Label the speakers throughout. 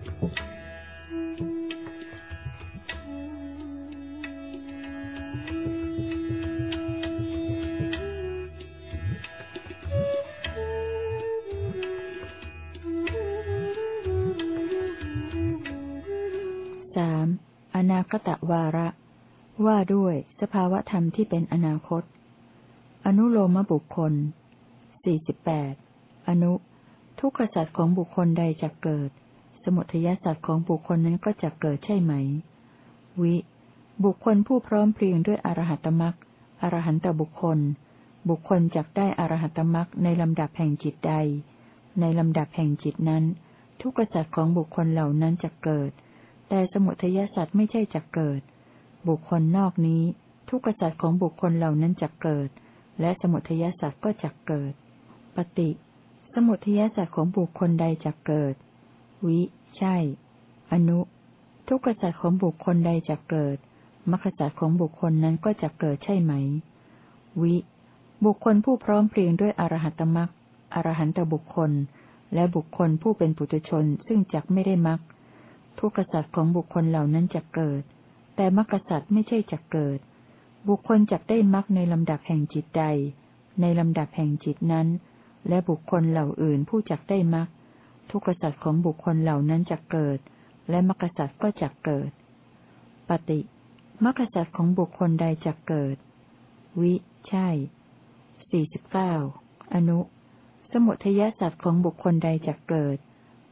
Speaker 1: สามอนาคตวาระ ว่าด้วยสภาวธรรมที่เป็นอนาคต อนุโลมบุคคลสี่สิบแปดอนุ ทุกขสัตว์ของบุคคลใดจะเกิด สมุทยสัตว์ของบุคคลนั้นก็จะเกิดใช่ไหม วิ บุคคลผู้พร้อมเพรียงด้วยอรหัตมรักอรหันตบุคคล บุคคลจักได้อรหัตมรักในลำดับแห่งจิตใด ในลำดับแห่งจิตนั้น ทุกขสัตว์ของบุคคลเหล่านั้นจะเกิด แต่สมุทยสัตว์ไม่ใช่จะเกิด บุคคลนอกนี้ ทุกขสัตว์ของบุคคลเหล่านั้นจะเกิด และสมุทยสัตว์ก็จะเกิด ปฏิ สมุทยสัตว์ของบุคคลใดจะเกิด วิ ใช่ อนุ ทุกขสัตว์ของบุคคลใดจะเกิดมรรคสัตว์ของบุคคลนั้นก็จะเกิดใช่ไหม วิ บุคคลผู้พร้อมเพรียงด้วยอรหัตมรรคอรหันตบุคคล และบุคคลผู้เป็นปุถุชนซึ่งจักไม่ได้มรรคทุกขสัตว์ของบุคคลเหล่านั้นจะเกิด แต่มรรคสัตว์ไม่ใช่จะเกิด บุคคลจักได้มรรคในลำดับแห่งจิตใด ในลำดับแห่งจิตนั้น และบุคคลเหล่าอื่นผู้จักได้มรรค ทุกขสัตว์ของบุคคลเหล่านั้นจะเกิด และมรรคสัตว์ก็จะเกิด ปฏิมรรคสัตว์ของบุคคลใดจะเกิด วิ ใช่สี่สิบเก้าอนุ สมุทยสัตว์ของบุคคลใดจะเกิด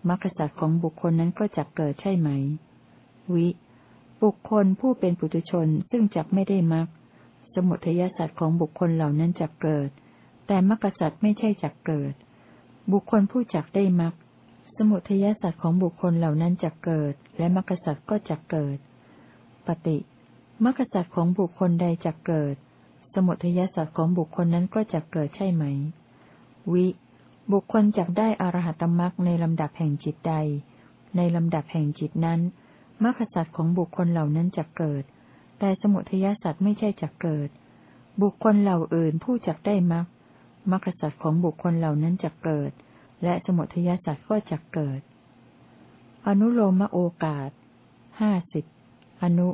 Speaker 1: มรรคสัตว์ของบุคคลนั้นก็จะเกิดใช่ไหม วิ บุคคลผู้เป็นปุถุชนซึ่งจักไม่ได้มรรคสมุทยสัตว์ของบุคคลเหล่านั้นจะเกิด แต่มรรคสัตว์ไม่ใช่จักเกิด บุคคลผู้จักได้มรรค สมุทยสัตว์ของบุคคลเหล่านั้นจะเกิด และมรรคสัตว์ก็จะเกิด ปฏิมรรคสัตว์ของบุคคลใดจะเกิด สมุทัยสัตว์ของบุคคลนั้นก็จะเกิดใช่ไหม วิ บุคคลจักได้อรหัตมรรคในลำดับแห่งจิตใด ในลำดับแห่งจิตนั้นมรรคสัตว์ของบุคคลเหล่านั้นจะเกิด แต่สมุทัยสัตว์ไม่ใช่จะเกิด บุคคลเหล่าอื่นผู้จักได้มรรคมรรคสัตว์ของบุคคลเหล่านั้นจะเกิด และสมุทัยสัตว์ก็จะเกิด อนุโลมโอกาสห้าสิบอนุ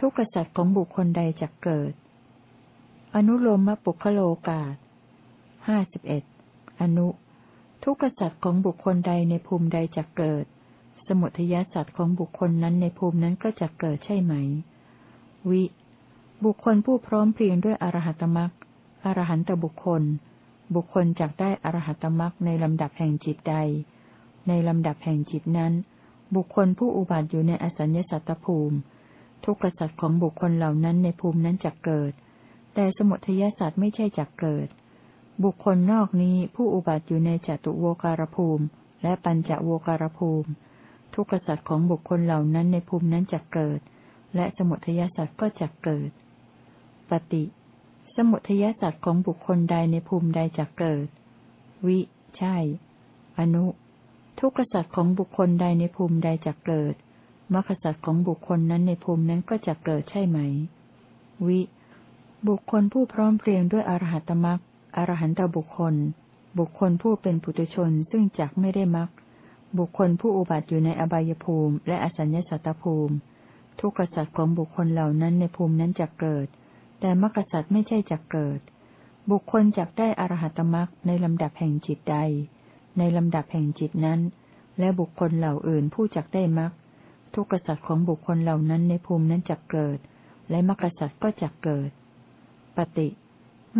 Speaker 1: ทุกขสัตว์ของบุคคลใดจะเกิด อนุโลมปุคโลกาศห้าสิบเอ็ดอนุ ทุกขสัตว์ของบุคคลใดในภูมิใดจะเกิด สมุทัยสัตว์ของบุคคลนั้นในภูมินั้นก็จะเกิดใช่ไหม วิ บุคคลผู้พร้อมเพรียงด้วยอรหัตมรักอรหันตบุคคล บุคคลจักได้อรหัตมรักในลำดับแห่งจิตใด ในลำดับแห่งจิตนั้น บุคคลผู้อุบัติอยู่ในอสัญญสัตตภูมิ ทุกขสัตว์ของบุคคลเหล่านั้นในภูมินั้นจะเกิด แต่สมุทัยสัตว์ไม่ใช่จักเกิด บุคคลนอกนี้ผู้อุบัติอยู่ในจตุโวการภูมิ และปัญจโวการภูมิ ทุกขสัตว์ของบุคคลเหล่านั้นในภูมินั้นจะเกิด และสมุทัยสัตว์ก็จะเกิด ปฏิ สมุทัยสัตว์ของบุคคลใดในภูมิใดจะเกิด วิ ใช่ อนุ ทุกขสัตว์ของบุคคลใดในภูมิใดจะเกิดมรรคสัตว์ของบุคคลนั้นในภูมินั้นก็จะเกิดใช่ไหม วิ บุคคลผู้พร้อมเพรียงด้วยอรหัตมรรคอรหันตบุคคล บุคคลผู้เป็นปุถุชนซึ่งจักไม่ได้มรรคบุคคลผู้อุบัติอยู่ในอบายภูมิ และอสัญญสัตตภูมิ ทุกขสัตว์ของบุคคลเหล่านั้นในภูมินั้นจะเกิด แต่มรรคสัตว์ไม่ใช่จะเกิด บุคคลจักได้อรหัตมรรคในลำดับแห่งจิตใด ในลำดับแห่งจิตนั้น และบุคคลเหล่าอื่นผู้จักได้มรรคทุกขสัตว์ของบุคคลเหล่านั้นในภูมินั้นจะเกิด และมรรคสัตว์ก็จะเกิด ปฏิ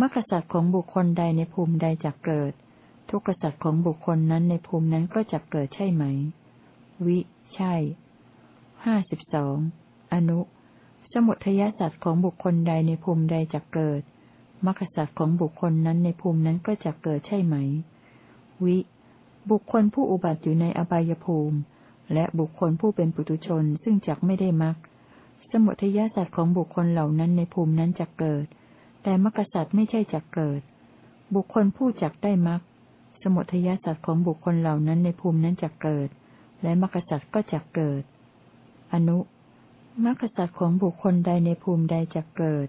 Speaker 1: มรรคสัตว์ของบุคคลใดในภูมิใดจะเกิด ทุกขสัตว์ของบุคคลนั้นในภูมินั้นก็จะเกิดใช่ไหม วิ ใช่ห้าสิบสองอนุ สมุทยสัตว์ของบุคคลใดในภูมิใดจะเกิดมรรคสัตว์ของบุคคลนั้นในภูมินั้นก็จะเกิดใช่ไหม วิ บุคคลผู้อุบัติอยู่ในอบายภูมิ และบุคคลผู้เป็นปุถุชนซึ่งจักไม่ได้มรรคสมุทัยสัตว์ของบุคคลเหล่านั้นในภูมินั้นจะเกิด แต่มรรคสัตว์ไม่ใช่จักเกิด บุคคลผู้จักได้มรรคสมุทัยสัตว์ของบุคคลเหล่านั้นในภูมินั้นจะเกิด และมรรคสัตว์ก็จะเกิด อนุ มรรคสัตว์ของบุคคลใดในภูมิใดจะเกิด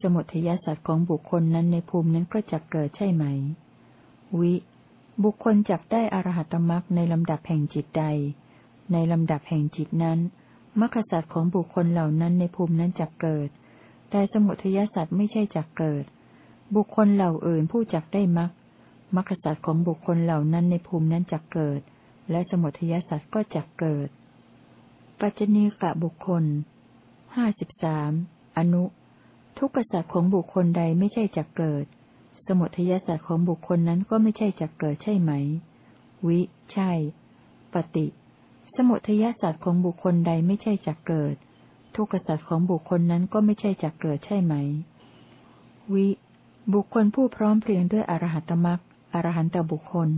Speaker 1: สมุทัยสัตว์ของบุคคลนั้นในภูมินั้นก็จะเกิดใช่ไหม วิ บุคคลจักได้อรหัตมรรคในลำดับแห่งจิตใด ในลำดับแห่งจิตนั้นมรรคสัตว์ของบุคคลเหล่านั้นในภูมินั้นจักเกิด แต่สมุทัยสัตว์ไม่ใช่จักเกิด บุคคลเหล่าอื่นผู้จักได้มรรคมรรคสัตว์ของบุคคลเหล่านั้นในภูมินั้นจักเกิด และสมุทัยสัตว์ก็จักเกิด ปัจจณีกะบุคคลห้าสิบสามอนุ ทุกขสัตว์ของบุคคลใดไม่ใช่จักเกิด สมุทัยสัตว์ของบุคคลนั้นก็ไม่ใช่จักเกิดใช่ไหม วิ ใช่ ปฏิ สมุทัยสัตว์ของบุคคลใดไม่ใช่จักเกิด ทุกขสัตว์ของบุคคลนั้นก็ไม่ใช่จักเกิดใช่ไหม วิ บุคคลผู้พร้อมเพรียงด้วยอรหัตมรักอรหันตบุคคล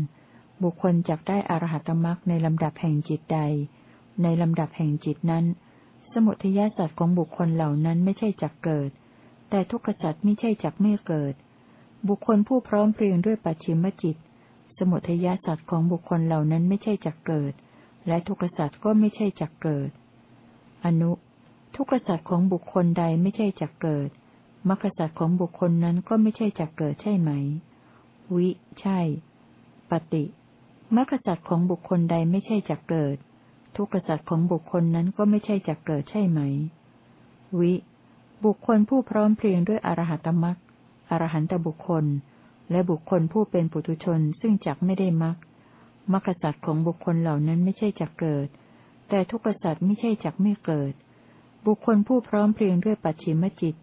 Speaker 1: บุคคลจักได้อรหัตมรักในลำดับแห่งจิตใด ในลำดับแห่งจิตนั้น สมุทัยสัตว์ของบุคคลเหล่านั้นไม่ใช่จักเกิด แต่ทุกขสัตว์ไม่ใช่จักไม่เกิด บุคคลผู้พร้อมเพรียงด้วยปัจฉิมจิต สมุทัยสัตว์ของบุคคลเหล่านั้นไม่ใช่จักเกิด และทุกขสัตว์ก็ไม่ใช่จักเกิด อนุ ทุกขสัตว์ของบุคคลใดไม่ใช่จักเกิดมรรคสัตว์ของบุคคลนั้นก็ไม่ใช่จักเกิดใช่ไหม วิ ใช่ ปฏิมรรคสัตว์ของบุคคลใดไม่ใช่จักเกิด ทุกขสัตว์ของบุคคลนั้นก็ไม่ใช่จักเกิดใช่ไหม วิ บุคคลผู้พร้อมเพรียงด้วยอรหัตมรรคอรหันตบุคคล และบุคคลผู้เป็นปุถุชนซึ่งจักไม่ได้มรรคมรรคสัตว์ของบุคคลเหล่านั้นไม่ใช่จักเกิด แต่ทุกขสัตว์ไม่ใช่จักไม่เกิด บุคคลผู้พร้อมเพรียงด้วยปัจฉิมจิต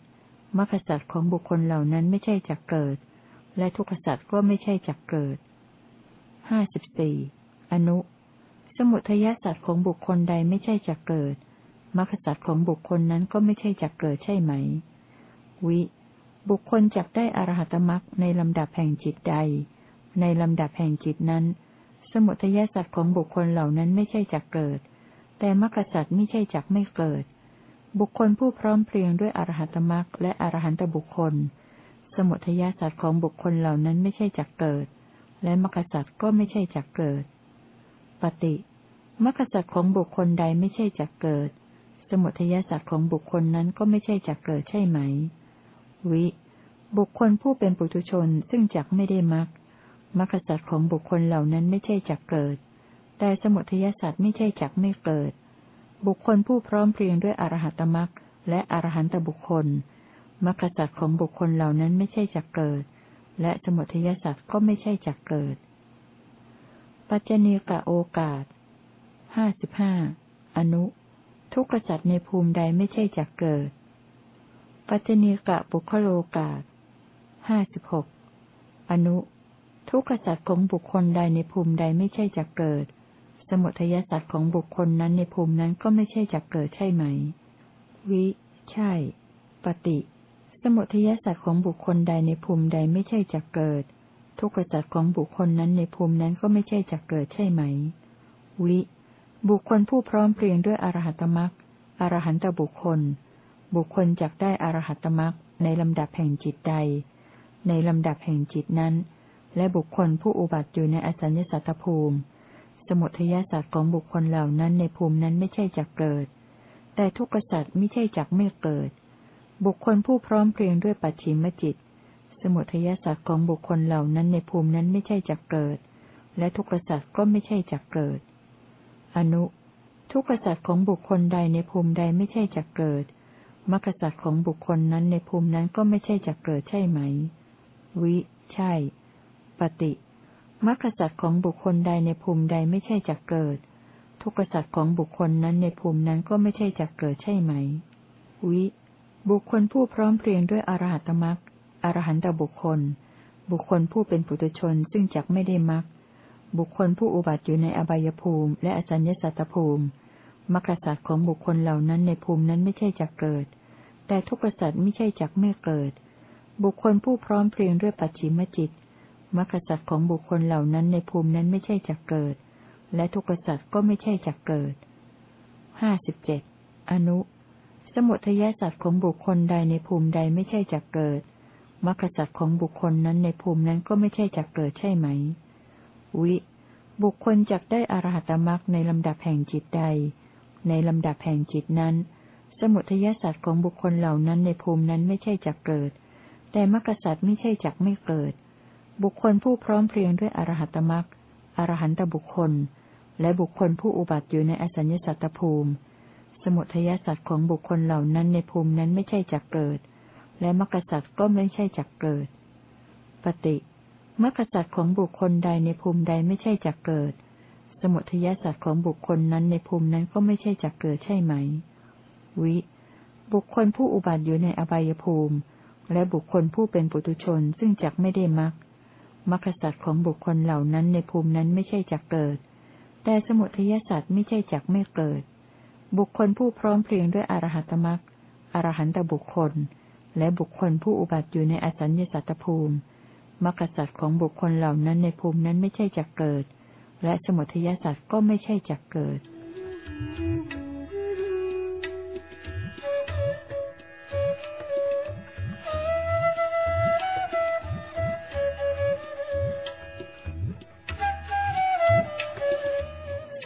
Speaker 1: มรรคสัตว์ของบุคคลเหล่านั้นไม่ใช่จักเกิด และทุกขสัตว์ก็ไม่ใช่จักเกิดห้าสิบสี่อนุ สมุทัยสัตว์ของบุคคลใดไม่ใช่จักเกิดมรรคสัตว์ของบุคคลนั้นก็ไม่ใช่จักเกิดใช่ไหม วิ บุคคลจักได้อรหัตมรรคในลำดับแห่งจิตใด ในลำดับแห่งจิตนั้น สมุทัยสัตว์ของบุคคลเหล่านั้นไม่ใช่จักเกิด แต่มรรคสัตว์ไม่ใช่จักไม่เกิด บุคคลผู้พร้อมเพรียงด้วยอรหัตมรรคและอรหันตบุคคล สมุทัยสัตว์ของบุคคลเหล่านั้นไม่ใช่จักเกิด และมรรคสัตว์ก็ไม่ใช่จักเกิด ปฏิมรรคสัตว์ของบุคคลใดไม่ใช่จักเกิด สมุทัยสัตว์ของบุคคลนั้นก็ไม่ใช่จักเกิดใช่ไหม วิ บุคคลผู้เป็นปุถุชนซึ่งจักไม่ได้มรรคมรรคสัตว์ของบุคคลเหล่านั้นไม่ใช่จักเกิด แต่สมุทัยสัตว์ไม่ใช่จักไม่เกิด บุคคลผู้พร้อมเพรียงด้วยอรหัตมรรคและอรหันตบุคคลมรรคสัตว์ของบุคคลเหล่านั้นไม่ใช่จักเกิด และสมุทัยสัตว์ก็ไม่ใช่จักเกิด ปัจจเนกะโอกาสห้าสิบห้าอนุ ทุกขสัตว์ในภูมิใดไม่ใช่จักเกิด ปัจจเนกะบุคโลกาสห้าสิบหกอนุ ทุกขสัตว์ของบุคคลใดในภูมิใดไม่ใช่จักเกิด สมุทัยสัตว์ของบุคคลนั้นในภูมินั้นก็ไม่ใช่จักเกิดใช่ไหม วิ ใช่ ปฏิ สมุทัยสัตว์ของบุคคลใดในภูมิใดไม่ใช่จักเกิด ทุกขสัตว์ของบุคคลนั้นในภูมินั้นก็ไม่ใช่จักเกิดใช่ไหม วิ บุคคลผู้พร้อมเพรียงด้วยอรหัตมรักอรหันตบุคคล บุคคลจักได้อรหัตมรักในลำดับแห่งจิตใด ในลำดับแห่งจิตนั้น และบุคคลผู้อุบัติอยู่ในอสัญญสัตตภูมิ สมุทัยสัตว์ของบุคคลเหล่านั้นในภูมินั้นไม่ใช่จักเกิด แต่ทุกขสัตว์ไม่ใช่จักไม่เกิด บุคคลผู้พร้อมเพรียงด้วยปัจฉิมจิต สมุทัยสัตว์ของบุคคลเหล่านั้นในภูมินั้นไม่ใช่จักเกิด และทุกขสัตว์ก็ไม่ใช่จักเกิด อนุ ทุกขสัตว์ของบุคคลใดในภูมิใดไม่ใช่จักเกิดมรรคสัตว์ของบุคคลนั้นในภูมินั้นก็ไม่ใช่จักเกิดใช่ไหม วิ ใช่ ปฏิมรรคสัตว์ของบุคคลใดในภูมิใดไม่ใช่จักเกิด ทุกขสัตว์ของบุคคลนั้นในภูมินั้นก็ไม่ใช่จักเกิดใช่ไหม วิ บุคคลผู้พร้อมเพรียงด้วยอรหัตมรรค อรหันตบุคคล บุคคลผู้เป็นปุถุชนซึ่งจักไม่ได้มรรคบุคคลผู้อุบัติอยู่ในอบายภูมิ และอสัญญสัตตภูมิมรรคสัตว์ของบุคคลเหล่านั้นในภูมินั้นไม่ใช่จักเกิด แต่ทุกขสัตว์ไม่ใช่จักไม่เกิด บุคคลผู้พร้อมเพรียงด้วยปัจฉิมจิตมรรคสัตว์ของบุคคลเหล่านั้นในภูมินั้นไม่ใช่จักเกิด และทุกขสัตว์ก็ไม่ใช่จักเกิดห้าสิบเจ็ดอนุ สมุทัยสัตว์ของบุคคลใดในภูมิใดไม่ใช่จักเกิด มรรคสัตว์ของบุคคลนั้นในภูมินั้นก็ไม่ใช่จักเกิดใช่ไหม วิ บุคคลจักได้อรหัตมรรคในลำดับแห่งจิตใด ในลำดับแห่งจิตนั้น สมุทัยสัตว์ของบุคคลเหล่านั้นในภูมินั้นไม่ใช่จักเกิด แต่มรรคสัตว์ไม่ใช่จักไม่เกิด บุคคลผู้พร้อมเพรียงด้วยอรหัตมรักอรหันตบุคคล และบุคคลผู้อุบัติอยู่ในอสัญญสัตตภูมิ สมุทัยสัตว์ของบุคคลเหล่านั้นในภูมินั้นไม่ใช่จักเกิด และมรรคสัตว์ก็ไม่ใช่จักเกิด ปฏิมรรคสัตว์ของบุคคลใดในภูมิใดไม่ใช่จักเกิด สมุทัยสัตว์ของบุคคลนั้นในภูมินั้นก็ไม่ใช่จักเกิดใช่ไหม วิ บุคคลผู้อุบัติอยู่ในอบายภูมิ และบุคคลผู้เป็นปุตุชนซึ่งจักไม่ได้มรรคมรรคสัตว์ของบุคคลเหล่านั้นในภูมินั้นไม่ใช่จักเกิด แต่สมุทัยสัตว์ไม่ใช่จักไม่เกิด บุคคลผู้พร้อมเพรียงด้วยอรหัตมรรคอรหันตบุคคล และบุคคลผู้อุบัติอยู่ในอสัญญสัตตภูมิมรรคสัตว์ของบุคคลเหล่านั้นในภูมินั้นไม่ใช่จักเกิด และสมุทัยสัตว์ก็ไม่ใช่จักเกิด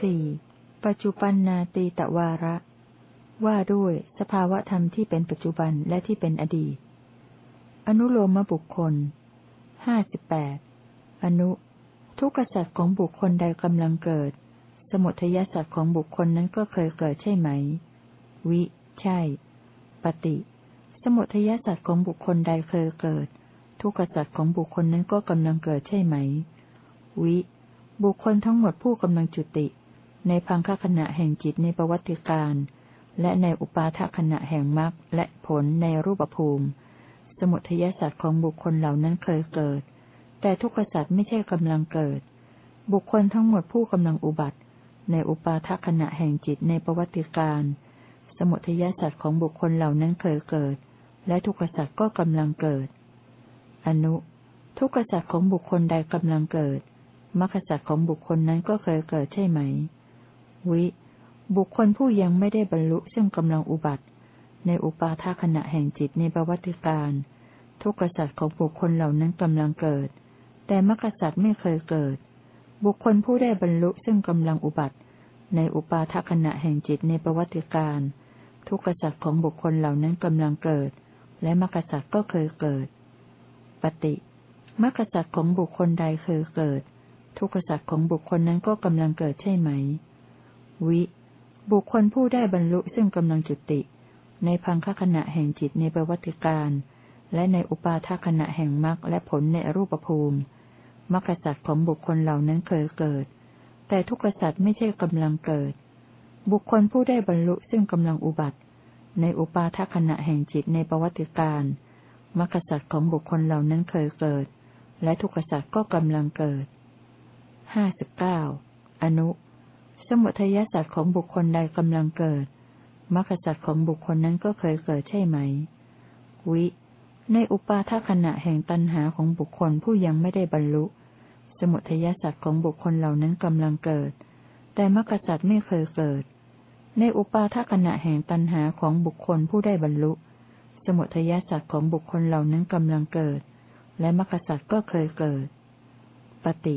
Speaker 1: สี่ปัจจุปันนาตีตวาระ ว่าด้วยสภาวะธรรมที่เป็นปัจจุบันและที่เป็นอดีต อนุโลมบุคคล ห้าสิบแปด อนุ ทุกขสัตว์ของบุคคลใดกำลังเกิด สมุทัยสัตว์ของบุคคลนั้นก็เคยเกิดใช่ไหม วิ ใช่ ปฏิ สมุทัยสัตว์ของบุคคลใดเคยเกิด ทุกขสัตว์ของบุคคลนั้นก็กำลังเกิดใช่ไหม วิ บุคคลทั้งหมดผู้กำลังจุติ ในพังคขณะแห่งจิตในประวัติการ และในอุปาทขณะแห่งมรรคและผลในรูปภูมิ สมุทัยสัตว์ของบุคคลเหล่านั้นเคยเกิด แต่ทุกขสัตว์ไม่ใช่กำลังเกิด บุคคลทั้งหมดผู้กำลังอุบัติ ในอุปาทขณะแห่งจิตในประวัติการ สมุทัยสัตว์ของบุคคลเหล่านั้นเคยเกิด และทุกขสัตว์ก็กำลังเกิด อนุ ทุกขสัตว์ของบุคคลใดกำลังเกิดมรรคสัตว์ของบุคคลนั้นก็เคยเกิดใช่ไหม วิ บุคคลผู้ยังไม่ได้บรรลุซึ่งกำลังอุบัติ ในอุปาทขณะแห่งจิตในประวัติการ ทุกขสัตว์ของบุคคลเหล่านั้นกำลังเกิด แต่มรรคสัตว์ไม่เคยเกิด บุคคลผู้ได้บรรลุซึ่งกำลังอุบัติ ในอุปาทขณะแห่งจิตในประวัติการ ทุกขสัตว์ของบุคคลเหล่านั้นกำลังเกิด และมรรคสัตว์ก็เคยเกิด ปฏิมรรคสัตว์ของบุคคลใดเคยเกิด ทุกขสัตว์ของบุคคลนั้นก็กำลังเกิดใช่ไหม วิ บุคคลผู้ได้บรรลุซึ่งกำลังจุติ ในพังคขณะแห่งจิตในประวัติการ และในอุปาทขณะแห่งมรรคและผลในรูปภูมิมรรคสัตว์ของบุคคลเหล่านั้นเคยเกิด แต่ทุกขสัตว์ไม่ใช่กำลังเกิด บุคคลผู้ได้บรรลุซึ่งกำลังอุบัติ ในอุปาทขณะแห่งจิตในประวัติการมรรคสัตว์ของบุคคลเหล่านั้นเคยเกิด และทุกขสัตว์ก็กำลังเกิดห้าสิบเก้าอนุ สมุทัยสัตว์ของบุคคลใดกำลังเกิดมรรคสัตว์ของบุคคลนั้นก็เคยเกิดใช่ไหม วิ ในอุปาทขณะแห่งตันหาของบุคคลผู้ยังไม่ได้บรรลุ สมุทัยสัตว์ของบุคคลเหล่านั้นกำลังเกิด แต่มรรคสัตว์ไม่เคยเกิด ในอุปาทขณะแห่งตันหาของบุคคลผู้ได้บรรลุ สมุทัยสัตว์ของบุคคลเหล่านั้นกำลังเกิด และมรรคสัตว์ก็เคยเกิด ปฏิ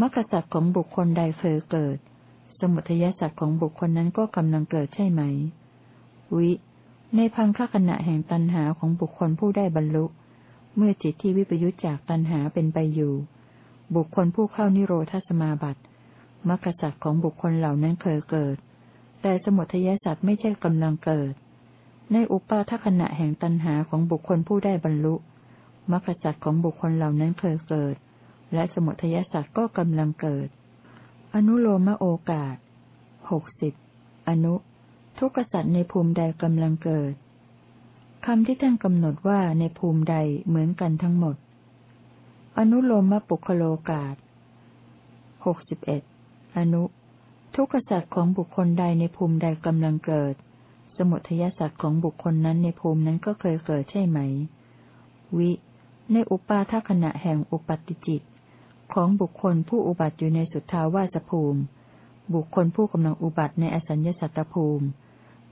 Speaker 1: มรรคสัตว์ของบุคคลใดเคยเกิด สมุทัยสัตว์ของบุคคลนั้นก็กำลังเกิดใช่ไหม วิ ในพังคขณะแห่งตันหาของบุคคลผู้ได้บรรลุ เมื่อจิตที่วิปยุจจากตันหาเป็นไปอยู่ บุคคลผู้เข้านิโรธสมาบัติมรรคสัตว์ของบุคคลเหล่านั้นเคยเกิด แต่สมุทัยสัตว์ไม่ใช่กำลังเกิด ในอุปาทขณะแห่งตันหาของบุคคลผู้ได้บรรลุมรรคสัตว์ของบุคคลเหล่านั้นเคยเกิด และสมุทัยสัตว์ก็กำลังเกิด อนุโลมโอกาสหกสิบอนุ ทุกษัตริย์ในภูมิใดกำลังเกิดคำที่ท่านกำหนดว่าในภูมิใดเหมือนกันทั้งหมด อนุโลมปุคโลกาสหกสิบเอ็ดอนุ ทุกษัตริย์ของบุคคลใดในภูมิใดกำลังเกิด สมุทยสัตว์ของบุคคลนั้นในภูมินั้นก็เคยเกิดใช่ไหม วิ ในอุปาทขณะแห่งอุปัติจิต ของบุคคลผู้อุบัติอยู่ในสุทธาวาสภูมิ บุคคลผู้กำลังอุบัติในอสัญญสัตตภูมิ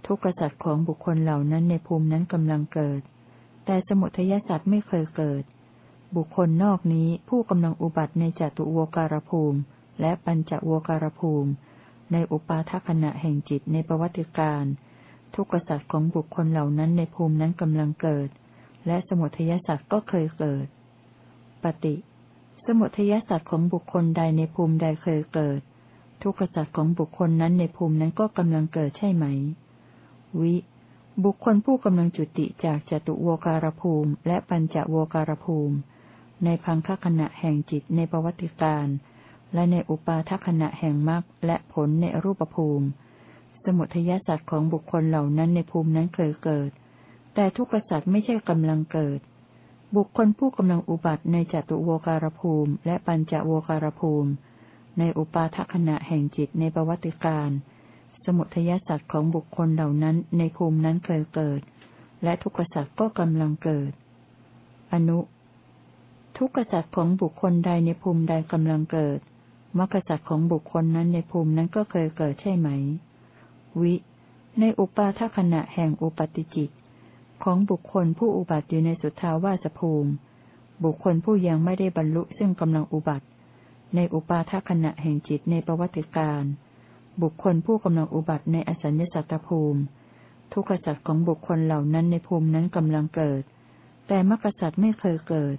Speaker 1: ทุกขสัตว์ของบุคคลเหล่านั้นในภูมินั้นกำลังเกิด แต่สมุทัยสัตว์ไม่เคยเกิด บุคคลนอกนี้ผู้กำลังอุบัติในจตุวการภูมิ และปัญจวการภูมิ ในอุปาทขณะแห่งจิตในประวัติการทุกขสัตว์ของบุคคลเหล่านั้นในภูมินั้นกำลังเกิด และสมุทัยสัตว์ก็เคยเกิด ปฏิ สมุทัยสัตว์ของบุคคลใดในภูมิใดเคยเกิด ทุกขสัตว์ของบุคคลนั้นในภูมินั้นก็กำลังเกิดใช่ไหม วิ บุคคลผู้กำลังจุติจากจตุโวการภูมิ และปัญจโวการภูมิ ในพังคขณะแห่งจิตในประวัติการและในอุปาทขณะแห่งมรรคและผลในรูปภูมิ สมุทัยสัตว์ของบุคคลเหล่านั้นในภูมินั้นเคยเกิด แต่ทุกขสัตว์ไม่ใช่กำลังเกิด บุคคลผู้กำลังอุบัติในจตุโวการภูมิ และปัญจโวการภูมิ ในอุปาทขณะแห่งจิตในประวัติการ สมุทยสัตว์ของบุคคลเหล่านั้นในภูมินั้นเคยเกิด และทุกขสัตว์ก็กำลังเกิด อนุ ทุกขสัตว์ของบุคคลใดในภูมิใดกำลังเกิดมรรคสัตว์ของบุคคลนั้นในภูมินั้นก็เคยเกิดใช่ไหม วิ ในอุปาทขณะแห่งอุปติจิต ของบุคคลผู้อุบัติอยู่ในสุทาวาสภูมิ บุคคลผู้ยังไม่ได้บรรลุซึ่งกำลังอุบัติ ในอุปาทขณะแห่งจิตในประวัติการบุคคลผู้กำลังอุบัติในอสัญญสัตตภูมิ ทุกขสัตว์ของบุคคลเหล่านั้นในภูมินั้นกำลังเกิด แต่มรรคสัตว์ไม่เคยเกิด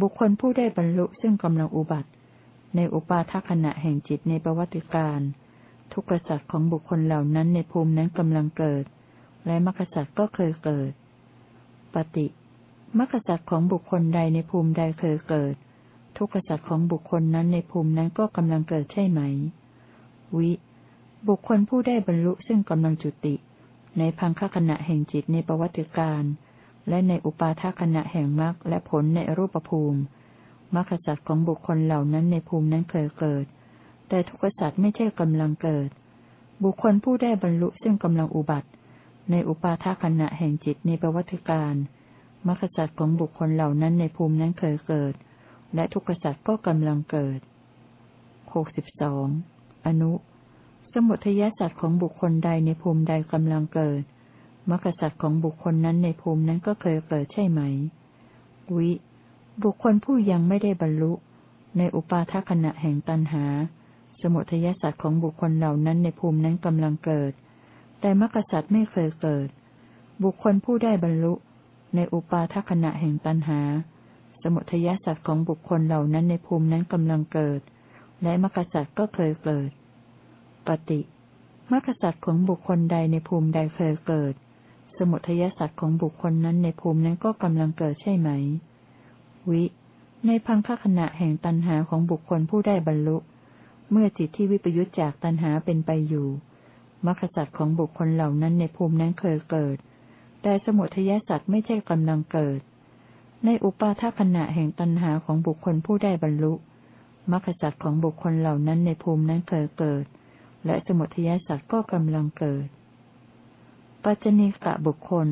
Speaker 1: บุคคลผู้ได้บรรลุซึ่งกำลังอุบัติ ในอุปาทขณะแห่งจิตในประวัติการทุกขสัตว์ของบุคคลเหล่านั้นในภูมินั้นกำลังเกิด และมรรคสัตว์ก็เคยเกิด ปฏิมรรคสัตว์ของบุคคลใดในภูมิใดเคยเกิด ทุกขสัตว์ของบุคคลนั้นในภูมินั้นก็กำลังเกิดใช่ไหม วิ บุคคลผู้ได้บรรลุซึ่งกำลังจุติ ในพังคขณะแห่งจิตในประวัติการและในอุปาทขณะแห่งมรรคและผลในรูปภูมิมรรคสัตว์ของบุคคลเหล่านั้นในภูมินั้นเคยเกิด แต่ทุกขสัตว์ไม่ใช่กำลังเกิด บุคคลผู้ได้บรรลุซึ่งกำลังอุบัติ ในอุปาทขณะแห่งจิตในประวัติการมรรคสัตว์ของบุคคลเหล่านั้นในภูมินั้นเคยเกิด และทุกขสัตว์ก็กำลังเกิดหกสิบสองอนุ สมุทยสัตว์ของบุคคลใดในภูมิใดกำลังเกิดมรรคสัตว์ของบุคคลนั้นในภูมินั้นก็เคยเกิดใช่ไหม วิ บุคคลผู้ยังไม่ได้บรรลุ ในอุปาทขณะแห่งตันหา สมุทยสัตว์ของบุคคลเหล่านั้นในภูมินั้นกำลังเกิด แต่มรรคสัตว์ไม่เคยเกิด บุคคลผู้ได้บรรลุ ในอุปาทขณะแห่งตันหา สมุทยาสัตว์ของบุคคลเหล่านั้นในภูมินั้นกำลังเกิด และมรรคสัตว์ก็เคยเกิด ปฏิมรรคสัตว์ของบุคคลใดในภูมิใดเคยเกิด สมุทยาสัตว์ของบุคคลนั้นในภูมินั้นก็กำลังเกิดใช่ไหม วิ ในพังคขณะแห่งตันหาของบุคคลผู้ได้บรรลุ เมื่อจิตที่วิปยุจจากตันหาเป็นไปอยู่ มรรคสัตว์ของบุคคลเหล่านั้นในภูมินั้นเคยเกิด แต่สมุทัยสัตว์ไม่ใช่กำลังเกิด ในอุปาทขณะแห่งตัณหาของบุคคลผู้ได้บรรลุมรรคสัตว์ของบุคคลเหล่านั้นในภูมินั้นเคยเกิด และสมุทัยสัตว์ก็กำลังเกิด ปัจจนิกะบุคคล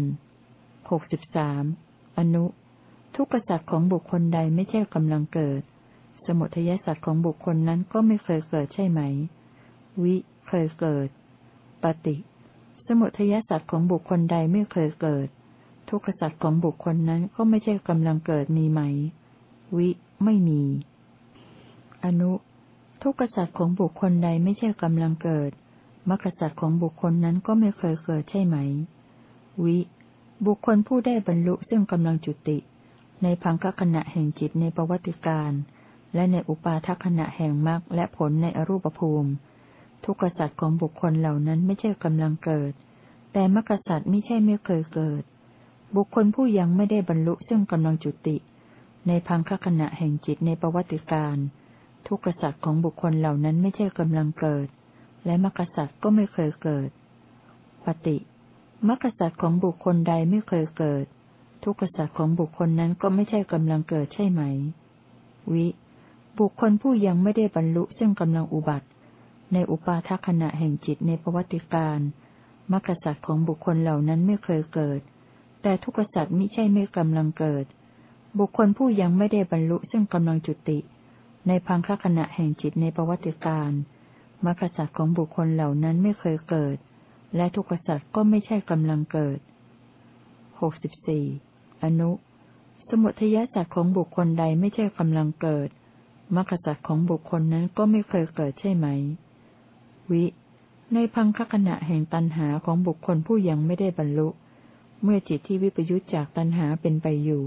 Speaker 1: หกสิบสามอนุ ทุกสัตว์ของบุคคลใดไม่ใช่กำลังเกิด สมุทัยสัตว์ของบุคคลนั้นก็ไม่เคยเกิดใช่ไหม วิ เคยเกิด ปฏิ สมุทยสัตว์ของบุคคลใดไม่เคยเกิด ทุกขสัตว์ของบุคคลนั้นก็ไม่ใช่กำลังเกิดมีไหม วิไม่มี อนุ ทุกขสัตว์ของบุคคลใดไม่ใช่กำลังเกิดมรรคสัตว์ของบุคคลนั้นก็ไม่เคยเกิดใช่ไหม วิ บุคคลผู้ได้บรรลุซึ่งกำลังจุติ ในพังคขณะแห่งจิตในประวัติการ และในอุปาทขณะแห่งมรรคและผลในอรูปภูมิ ทุกขสัตว์ของบุคคลเหล่านั้นไม่ใช่กำลังเกิด แต่มรรคสัตว์ไม่ใช่ไม่เคยเกิด บุคคลผู้ยังไม่ได้บรรลุซึ่งกำลังจุติ ในพังคขณะแห่งจิตในประวัติการ ทุกขสัตว์ของบุคคลเหล่านั้นไม่ใช่กำลังเกิด และมรรคสัตว์ก็ไม่เคยเกิด ปฏิมรรคสัตว์ของบุคคลใดไม่เคยเกิด ทุกขสัตว์ของบุคคลนั้นก็ไม่ใช่กำลังเกิดใช่ไหม วิ บุคคลผู้ยังไม่ได้บรรลุซึ่งกำลังอุบัติ ในอุปาทขณะแห่งจิตในประวัติการมรรคสัตว์ของบุคคลเหล่านั้นไม่เคยเกิด แต่ทุกสัตว์มิใช่ไม่กำลังเกิด บุคคลผู้ยังไม่ได้บรรลุซึ่งกำลังจุติ ในพังคขณะแห่งจิตในประวัติการมรรคสัตว์ของบุคคลเหล่านั้นไม่เคยเกิด และทุกสัตว์ก็ไม่ใช่กำลังเกิดหกสิบสี่อนุ สมุทยสัตว์ของบุคคลใดไม่ใช่กำลังเกิดมรรคสัตว์ของบุคคลนั้นก็ไม่เคยเกิดใช่ไหม วิ ในพังคขณะแห่งตันหาของบุคคลผู้ยังไม่ได้บรรลุ เมื่อจิตที่วิปยุตจากตัณหาเป็นไปอยู่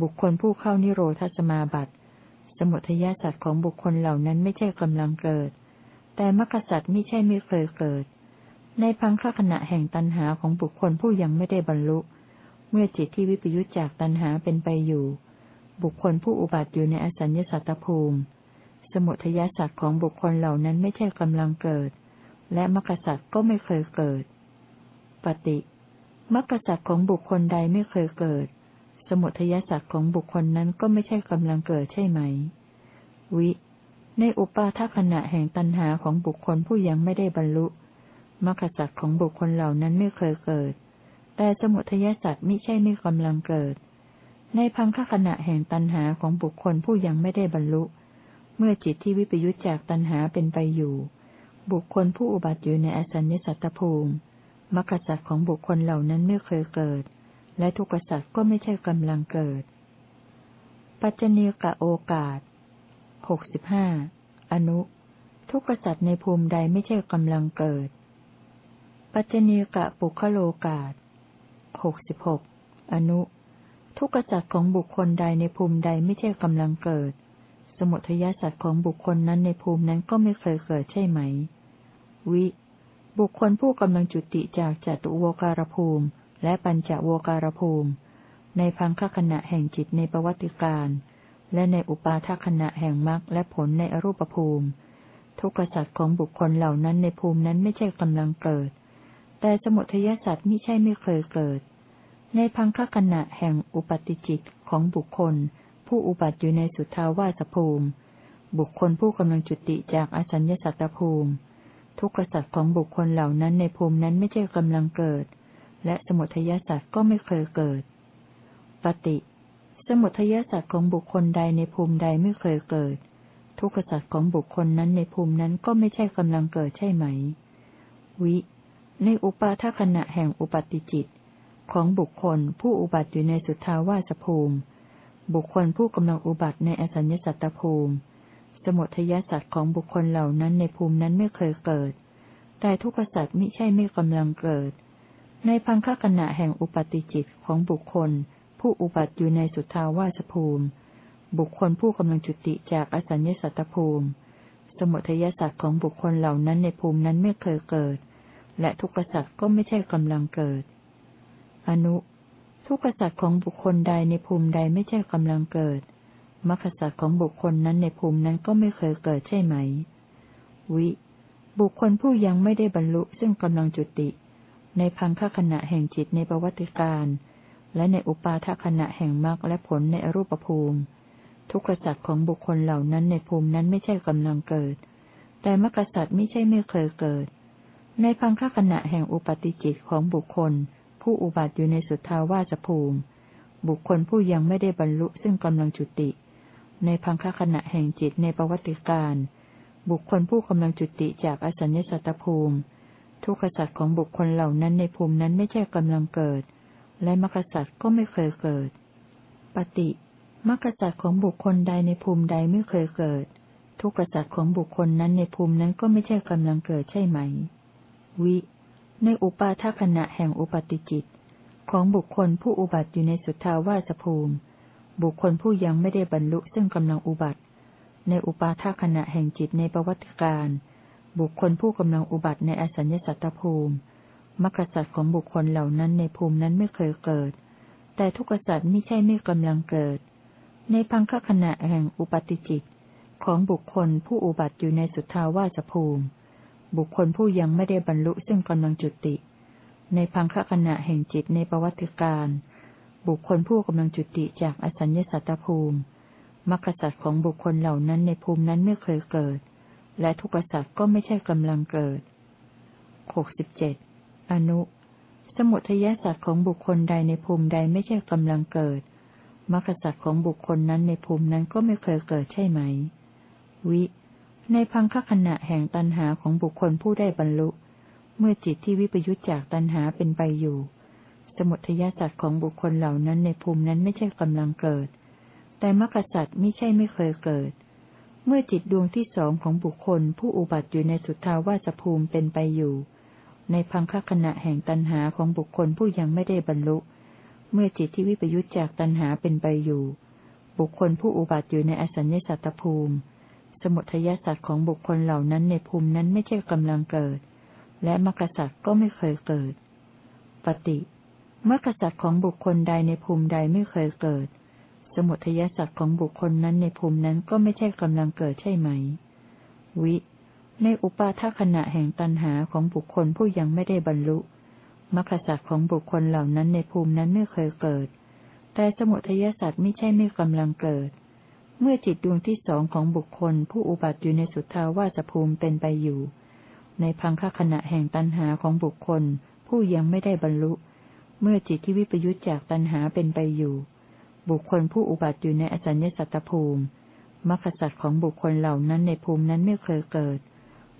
Speaker 1: บุคคลผู้เข้านิโรธสมาบัติ สมุทยาสัตว์ของบุคคลเหล่านั้นไม่ใช่กำลังเกิด แต่มรรคสัตว์ไม่ใช่ไม่เคยเกิด ในพังคขณะแห่งตันหาของบุคคลผู้ยังไม่ได้บรรลุ เมื่อจิตที่วิปยุจจากตันหาเป็นไปอยู่ บุคคลผู้อุบัติอยู่ในอสัญญสัตตภูมิ สมุทยสัตว์ของบุคคลเหล่านั้นไม่ใช่กำลังเกิด และมรรคสัตว์ก็ไม่เคยเกิด ปฏิมรรคสัตว์ของบุคคลใดไม่เคยเกิด สมุทยสัตว์ของบุคคลนั้นก็ไม่ใช่กำลังเกิดใช่ไหม วิ ในอุปาทขณะแห่งตันหาของบุคคลผู้ยังไม่ได้บรรลุมรรคสัตว์ของบุคคลเหล่านั้นไม่เคยเกิด แต่สมุทยสัตว์ไม่ใช่ไม่กำลังเกิด ในพังคขณะแห่งตันหาของบุคคลผู้ยังไม่ได้บรรลุ เมื่อจิตที่วิปยุจจากตันหาเป็นไปอยู่ บุคคลผู้อุบัติอยู่ในอสัญญสัตตภูมิมรรคสัตว์ของบุคคลเหล่านั้นไม่เคยเกิด และทุกขสัตว์ก็ไม่ใช่กำลังเกิด ปัจจเนกะโอกาสหกสิบห้าอนุทุกขสัตว์ในภูมิใดไม่ใช่กำลังเกิด ปัจจเนกะปุคโลกาสหกสิบหกอนุ ทุกขสัตว์ของบุคคลใดในภูมิใดไม่ใช่กำลังเกิด สมุทยาสัตว์ของบุคคลนั้นในภูมินั้นก็ไม่เคยเกิดใช่ไหม วิ บุคคลผู้กำลังจุติจากจตุโวการภูมิ และปัญจโวการภูมิ ในพังคขณะแห่งจิตในประวัติการและในอุปาทขณะแห่งมรรคและผลในอรูปภูมิ ทุกขสัตว์ของบุคคลเหล่านั้นในภูมินั้นไม่ใช่กำลังเกิด แต่สมุทัยสัตว์ไม่ใช่ไม่เคยเกิด ในพังคขณะแห่งอุปติจิตของบุคคล ผู้อุบัติอยู่ในสุทธาวาสภูมิ บุคคลผู้กำลังจุติจากอสัญญสัตตภูมิ ทุกขสัตว์ของบุคคลเหล่านั้นในภูมินั้นไม่ใช่กำลังเกิด และสมุทัยสัตว์ก็ไม่เคยเกิด ปฏิ สมุทัยสัตว์ของบุคคลใดในภูมิใดไม่เคยเกิด ทุกขสัตว์ของบุคคลนั้นในภูมินั้นก็ไม่ใช่กำลังเกิดใช่ไหม วิ ในอุปาทขณะแห่งอุปติจิต ของบุคคลผู้อุบัติอยู่ในสุทธาวาสภูมิ บุคคลผู้กำลังอุบัติในอสัญญสัตตภูมิ สมุทยสัตว์ของบุคคลเหล่านั้นในภูมินั้นไม่เคยเกิด แต่ทุกขสัตว์มิใช่ไม่กำลังเกิด ในพังคขณะแห่งอุปติจิตของบุคคล ผู้อุบัติอยู่ในสุทธาวาสภูมิ บุคคลผู้กำลังจุติจากอสัญญสัตตภูมิ สมุทยสัตว์ของบุคคลเหล่านั้นในภูมินั้นไม่เคยเกิด และทุกขสัตว์ก็ไม่ใช่กำลังเกิด อนุ ทุกขสัตว์ของบุคคลใดในภูมิใดไม่ใช่กำลังเกิดมรรคสัตว์ของบุคคลนั้นในภูมินั้นก็ไม่เคยเกิดใช่ไหม วิ บุคคลผู้ยังไม่ได้บรรลุซึ่งกำลังจุติ ในพังคขณะแห่งจิตในประวัติการและในอุปาทขณะแห่งมรรคและผลในอรูปภูมิ ทุกขสัตว์ของบุคคลเหล่านั้นในภูมินั้นไม่ใช่กำลังเกิด แต่มรรคสัตว์ไม่ใช่ไม่เคยเกิด ในพังคขณะแห่งอุปติจิตของบุคคล ผู้อุบัติอยู่ในสุทธาวาสภูมิ บุคคลผู้ยังไม่ได้บรรลุซึ่งกำลังจุติ ในพังคขณะแห่งจิตในประวัติการ บุคคลผู้กำลังจุติจากอสัญญสัตตภูมิ ทุกขสัตว์ของบุคคลเหล่านั้นในภูมินั้นไม่ใช่กำลังเกิด และมรรคสัตว์ก็ไม่เคยเกิด ปฏิมรรคสัตว์ของบุคคลใดในภูมิใดไม่เคยเกิด ทุกขสัตว์ของบุคคลนั้นในภูมินั้นก็ไม่ใช่กำลังเกิดใช่ไหม วิ ในอุปาทขณะแห่งอุปติจิต ของบุคคลผู้อุบัติอยู่ในสุทธาวาสภูมิ บุคคลผู้ยังไม่ได้บรรลุซึ่งกำลังอุบัติ ในอุปาทขณะแห่งจิตในประวัติการ บุคคลผู้กำลังอุบัติในอสัญญสัตตภูมิมรรคสัตว์ของบุคคลเหล่านั้นในภูมินั้นไม่เคยเกิด แต่ทุกสัตว์ไม่ใช่ไม่กำลังเกิด ในพังคขณะแห่งอุปติจิต ของบุคคลผู้อุบัติอยู่ในสุทธาวาสภูมิ บุคคลผู้ยังไม่ได้บรรลุซึ่งกำลังจุติ ในพังคขณะแห่งจิตในประวัติการ บุคคลผู้กำลังจุติจากอสัญญสัตตภูมิมรรคสัตว์ของบุคคลเหล่านั้นในภูมินั้นไม่เคยเกิด และทุกสัตว์ก็ไม่ใช่กำลังเกิดหกสิบเจ็ดอนุ สมุทยสัตว์ของบุคคลใดในภูมิใดไม่ใช่กำลังเกิดมรรคสัตว์ของบุคคลนั้นในภูมินั้นก็ไม่เคยเกิดใช่ไหม วิ ในพังคขณะแห่งตันหาของบุคคลผู้ได้บรรลุ เมื่อจิตที่วิปยุจจากตันหาเป็นไปอยู่ สมุทยาสัตว์ของบุคคลเหล่านั้นในภูมินั้นไม่ใช่กำลังเกิด แต่มรรคสัตว์ไม่ใช่ไม่เคยเกิด เมื่อจิตดวงที่สองของบุคคล ผู้อุบัติอยู่ในสุทธาวาสภูมิเป็นไปอยู่ ในพังคขณะแห่งตันหาของบุคคลผู้ยังไม่ได้บรรลุ เมื่อจิตที่วิปยุจจากตันหาเป็นไปอยู่ บุคคลผู้อุบัติอยู่ในอสัญญสัตตภูมิ สมุทัยสัตว์ของบุคคลเหล่านั้นในภูมินั้นไม่ใช่กำลังเกิด และมรรคสัตว์ก็ไม่เคยเกิด ปฏิมรรคสัตว์ของบุคคลใดในภูมิใดไม่เคยเกิด สมุทัยสัตว์ของบุคคลนั้นในภูมินั้นก็ไม่ใช่กำลังเกิดใช่ไหม วิ ในอุปาทขณะแห่งตันหาของบุคคลผู้ยังไม่ได้บรรลุมรรคสัตว์ของบุคคลเหล่านั้นในภูมินั้นไม่เคยเกิด แต่สมุทัยสัตว์ไม่ใช่ไม่กำลังเกิด เมื่อจิตดวงที่สองของบุคคล ผู้อุบัติอยู่ในสุทธาวาสภูมิเป็นไปอยู่ ในพังคขณะแห่งตันหาของบุคคล ผู้ยังไม่ได้บรรลุ เมื่อจิตที่วิปยุตจากตันหาเป็นไปอยู่ บุคคลผู้อุบัติอยู่ในอสัญญสัตตภูมิมรรคสัตว์ของบุคคลเหล่านั้นในภูมินั้นไม่เคยเกิด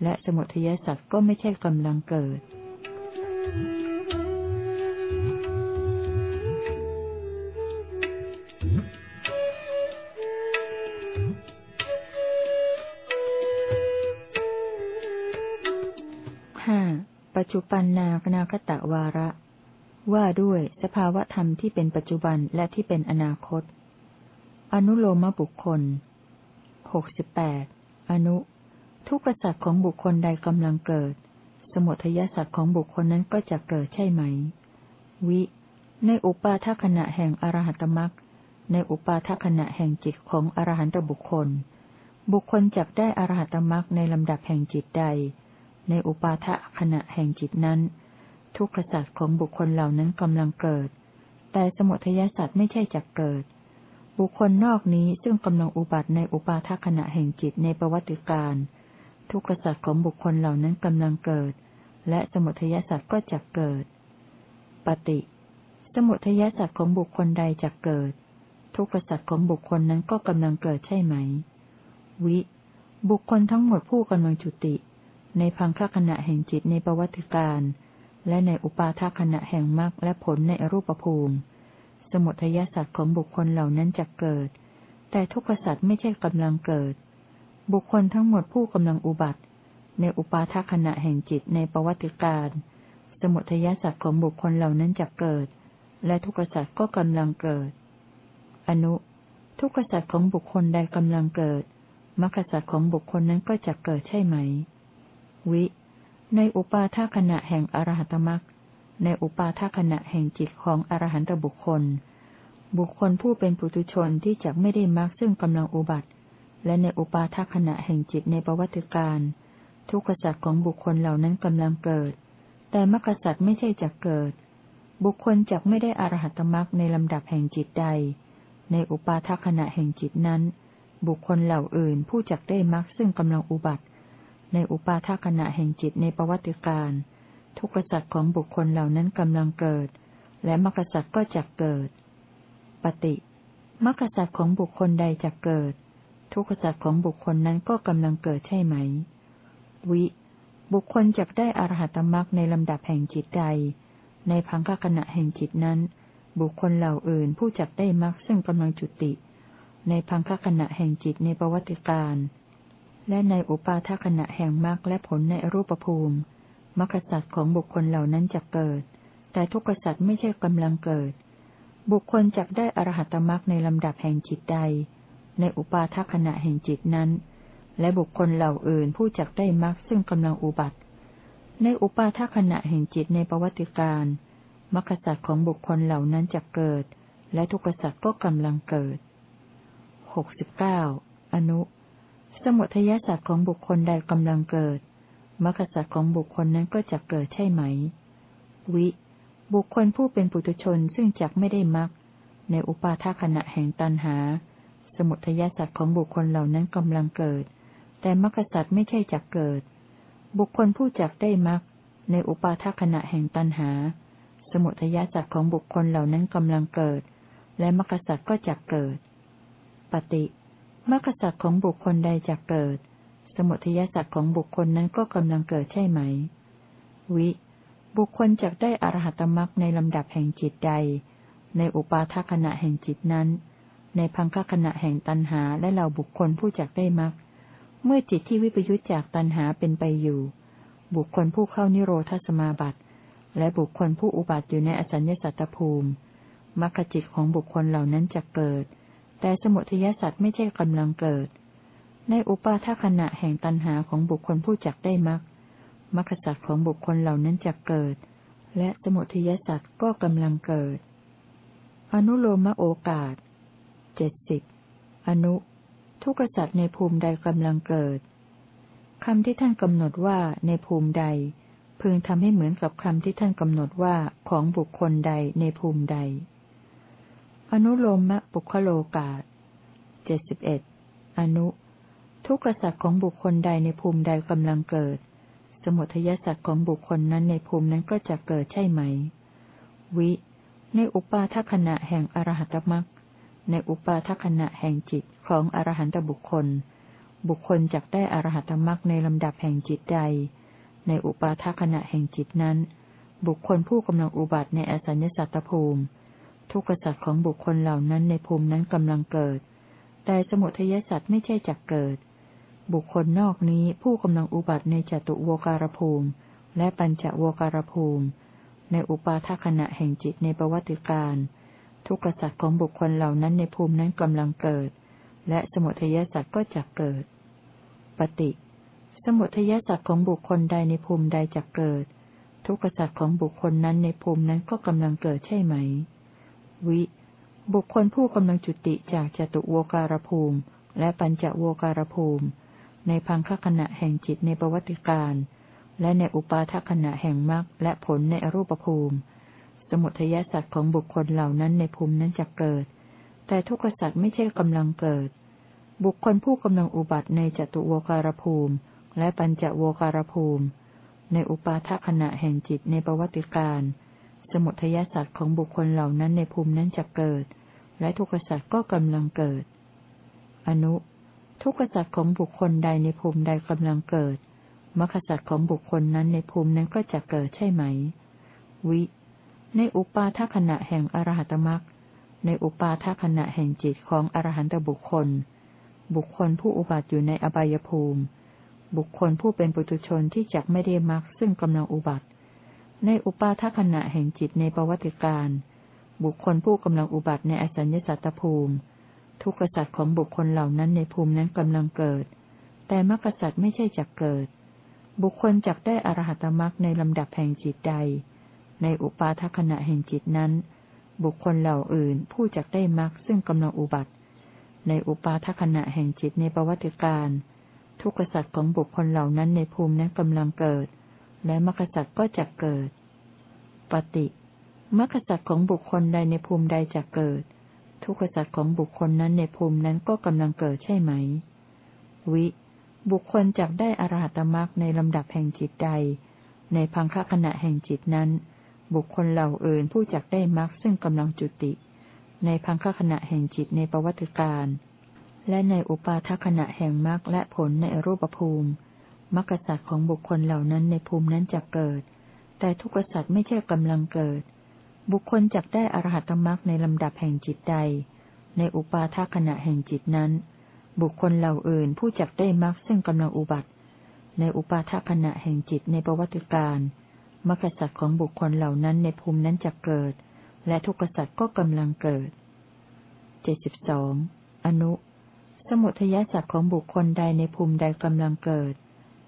Speaker 1: และสมุทัยสัตว์ก็ไม่ใช่กำลังเกิด ปัจจุปันนาคนาคตะวาระ ว่าด้วยสภาวะธรรมที่เป็นปัจจุบันและที่เป็นอนาคต อนุโลมบุคคลหกสิบแปดอนุ ทุกขสัตว์ของบุคคลใดกำลังเกิด สมุทัยสัตว์ของบุคคลนั้นก็จะเกิดใช่ไหม วิ ในอุปาทขณะแห่งอรหัตมรักในอุปาทขณะแห่งจิตของอรหันตบุคคล บุคคลจักได้อรหัตมรักในลำดับแห่งจิตใด ในอุปาทขณะแห่งจิตนั้น ทุกขสัตว์ของบุคคลเหล่านั้นกำลังเกิด แต่สมุทัยสัตว์ไม่ใช่จักเกิด บุคคลนอกนี้ซึ่งกำลังอุบัติในอุปาทขณะแห่งจิตในประวัติการ ทุกขสัตว์ของบุคคลเหล่านั้นกำลังเกิด และสมุทัยสัตว์ก็จะเกิด ปฏิ สมุทัยสัตว์ของบุคคลใดจะเกิด ทุกขสัตว์ของบุคคลนั้นก็กำลังเกิดใช่ไหม วิ บุคคลทั้งหมดผู้กำลังจุติ ในพังคขณะแห่งจิตในประวัติการ และในอุปาทขณะแห่งมรรคและผลในอรูปภูมิ สมุทัยสัตว์ของบุคคลเหล่านั้นจะเกิด แต่ทุกขสัตว์ไม่ใช่กำลังเกิด บุคคลทั้งหมดผู้กำลังอุบัติ ในอุปาทขณะแห่งจิตในประวัติการ สมุทัยสัตว์ของบุคคลเหล่านั้นจะเกิด และทุกขสัตว์ก็กำลังเกิด อนุ ทุกขสัตว์ของบุคคลใดกำลังเกิดมรรคสัตว์ของบุคคลนั้นก็จะเกิดใช่ไหม วิ ในอุปาทขณะแห่งอรหัตมรรคในอุปาทขณะแห่งจิตของอรหันตบุคคล บุคคลผู้เป็นปุถุชนที่จะไม่ได้มรรคซึ่งกำลังอุบัติ และในอุปาทขณะแห่งจิตในประวัติการ ทุกขสัตว์ของบุคคลเหล่านั้นกำลังเกิด แต่มรรคสัตว์ไม่ใช่จะเกิด บุคคลจักไม่ได้อรหัตมรรคในลำดับแห่งจิตใด ในอุปาทขณะแห่งจิตนั้น บุคคลเหล่าอื่นผู้จักได้มรรคซึ่งกำลังอุบัติ ในอุปาทขณะแห่งจิตในประวัติการ ทุกขสัตว์ของบุคคลเหล่านั้นกำลังเกิด และมรรคสัตว์ก็จะเกิด ปฏิมรรคสัตว์ของบุคคลใดจะเกิด ทุกขสัตว์ของบุคคลนั้นก็กำลังเกิดใช่ไหม วิ บุคคลจะได้อรหัตมรรคในลำดับแห่งจิตใด ในพังคขณะแห่งจิตนั้น บุคคลเหล่าอื่นผู้จักได้มรรคซึ่งกำลังจุติ ในพังคขณะแห่งจิตในประวัติการ และในอุปาทขณะแห่งมรรคและผลในรูปภูมิมรรคสัตว์ของบุคคลเหล่านั้นจะเกิด แต่ทุกขสัตว์ไม่ใช่กำลังเกิด บุคคลจักได้อรหัตมรรคในลำดับแห่งจิตใด ในอุปาทขณะแห่งจิตนั้น และบุคคลเหล่าอื่นผู้จักได้มรรคซึ่งกำลังอุบัติ ในอุปาทขณะแห่งจิตในประวัติการมรรคสัตว์ของบุคคลเหล่านั้นจะเกิด และทุกขสัตว์ก็กำลังเกิดหกสิบเก้าอนุ สมุทัยสัตว์ของบุคคลใดกำลังเกิดมรรคสัตว์ของบุคคลนั้นก็จะเกิดใช่ไหม วิ บุคคลผู้เป็นปุถุชนซึ่งจักไม่ได้มรรคในอุปาทขณะแห่งตันหา สมุทัยสัตว์ของบุคคลเหล่านั้นกำลังเกิด แต่มรรคสัตว์ไม่ใช่จักเกิด บุคคลผู้จักได้มรรคในอุปาทขณะแห่งตันหา สมุทัยสัตว์ของบุคคลเหล่านั้นกำลังเกิด และมรรคสัตว์ก็จักเกิด ปฏิ มรรคสัตว์ของบุคคลใดจักเกิด สมุทัยสัตว์ของบุคคลนั้นก็กำลังเกิดใช่ไหม วิ บุคคลจะได้อรหัตมรักในลำดับแห่งจิตใด ในอุปาทขณะแห่งจิตนั้น ในพังคขณะแห่งตันหาและเหล่าบุคคลผู้จักได้มรักเมื่อจิตที่วิปยุจจากตันหาเป็นไปอยู่ บุคคลผู้เข้านิโรธสมาบัติ และบุคคลผู้อุบัติอยู่ในอสัญญสัตตภูมิมรรคจิตของบุคคลเหล่านั้นจะเกิด แต่สมุทัยสัตว์ไม่ใช่กำลังเกิด ในอุปาทขณะแห่งตันหาของบุคคลผู้จักได้มักมรรคสัตว์ของบุคคลเหล่านั้นจะเกิด และสมุทัยสัตว์ก็กำลังเกิด อนุโลมโอกาสเจ็ดสิบอนุ ทุกษัตริย์ในภูมิใดกำลังเกิดคำที่ท่านกำหนดว่าในภูมิใด พึงทำให้เหมือนกับคำที่ท่านกำหนดว่าของบุคคลใดในภูมิใด อนุโลมะปุคโลกาเจ็ดสิบเอ็ดอนุ ทุกษัตริย์ของบุคคลใดในภูมิใดกำลังเกิด สมุทยสัตว์ของบุคคลนั้นในภูมินั้นก็จะเกิดใช่ไหม วิ ในอุปาทขณะแห่งอรหัตมรักในอุปาทขณะแห่งจิตของอรหันตบุคคล บุคคลจักได้อรหัตมรักในลำดับแห่งจิตใด ในอุปาทขณะแห่งจิตนั้น บุคคลผู้กำลังอุบัติในอสัญญสัตตภูมิ ทุกขสัตว์ของบุคคลเหล่านั้นในภูมินั้นกำลังเกิด แต่สมุทัยสัตว์ไม่ใช่จักเกิด บุคคลนอกนี้ผู้กำลังอุบัติในจตุโวการภูมิ และปัญจโวการภูมิ ในอุปาทขณะแห่งจิตในประวัติการ ทุกขสัตว์ของบุคคลเหล่านั้นในภูมินั้นกำลังเกิด และสมุทัยสัตว์ก็จะเกิด ปฏิ สมุทัยสัตว์ของบุคคลใดในภูมิใดจะเกิด ทุกขสัตว์ของบุคคลนั้นในภูมินั้นก็กำลังเกิดใช่ไหม วิ บุคคลผู้กำลังจุติจากจตุโวการภูมิ และปัญจโวการภูมิ ในพังคขณะแห่งจิตในประวัติการ และในอุปาทขณะแห่งมรรคและผลในอรูปภูมิ สมุทัยสัตว์ของบุคคลเหล่านั้นในภูมินั้นจะเกิด แต่ทุกขสัตว์ไม่ใช่กำลังเกิด บุคคลผู้กำลังอุบัติในจตุโวการภูมิ และปัญจโวการภูมิ ในอุปาทขณะแห่งจิตในประวัติการส มุทัยสัตว์ของบุคคลเหล่านั้นในภูมินั้นจะเกิด และทุกขสัตว์ก็กำลังเกิด อนุ ทุกขสัตว์ของบุคคลใดในภูมิใดกำลังเกิดมรรคสัตว์ของบุคคลนั้นในภูมินั้นก็จะเกิดใช่ไหม วิ ในอุปาทขณะแห่งอรหัตมรักในอุปาทขณะแห่งจิตของอรหันตบุคคล บุคคลผู้อุบัติอยู่ในอบายภูมิ บุคคลผู้เป็นปุถุชนที่จักไม่ได้มรรคซึ่งกำลังอุบัติ ในอุปาทขณะแห่งจิตในประวัติการ บุคคลผู้กำลังอุบัติในอสัญญสัตตภูมิ ทุกขสัตว์ของบุคคลเหล่านั้นในภูมินั้นกำลังเกิด แต่มรรคสัตว์ไม่ใช่จักเกิด บุคคลจักได้อรหัตมรรคในลำดับแห่งจิตใด ในอุปาทขณะแห่งจิตนั้น บุคคลเหล่าอื่นผู้จักได้มรรคซึ่งกำลังอุบัติ ในอุปาทขณะแห่งจิตในประวัติการ ทุกขสัตว์ของบุคคลเหล่านั้นในภูมินั้นกำลังเกิด และมรรคสัตว์ก็จะเกิด ปฏิมรรคสัตว์ของบุคคลใดในภูมิใดจะเกิด ทุกขสัตว์ของบุคคลนั้นในภูมินั้นก็กำลังเกิดใช่ไหม วิ บุคคลจักได้อรหัตมรรคในลำดับแห่งจิตใด ในพังคขณะแห่งจิตนั้น บุคคลเหล่าอื่นผู้จักได้มรรคซึ่งกำลังจุติ ในพังคขณะแห่งจิตในประวัติการ และในอุปาทขณะแห่งมรรคและผลในรูปภูมิ มรรคสัตว์ของบุคคลเหล่านั้นในภูมินั้นจะเกิด แต่ทุกสัตว์ไม่ใช่กำลังเกิด บุคคลจักได้อรหัตมรรคในลำดับแห่งจิตใด ในอุปาทขณะแห่งจิตนั้น บุคคลเหล่าอื่นผู้จักได้มรรคซึ่งกำลังอุบัติ ในอุปาทขณะแห่งจิตในประวัติการมรรคสัตว์ของบุคคลเหล่านั้นในภูมินั้นจะเกิด และทุกขสัตว์ก็กำลังเกิดเจ็ดสิบสองอนุ สมุทยสัตว์ของบุคคลใดในภูมิใดกำลังเกิด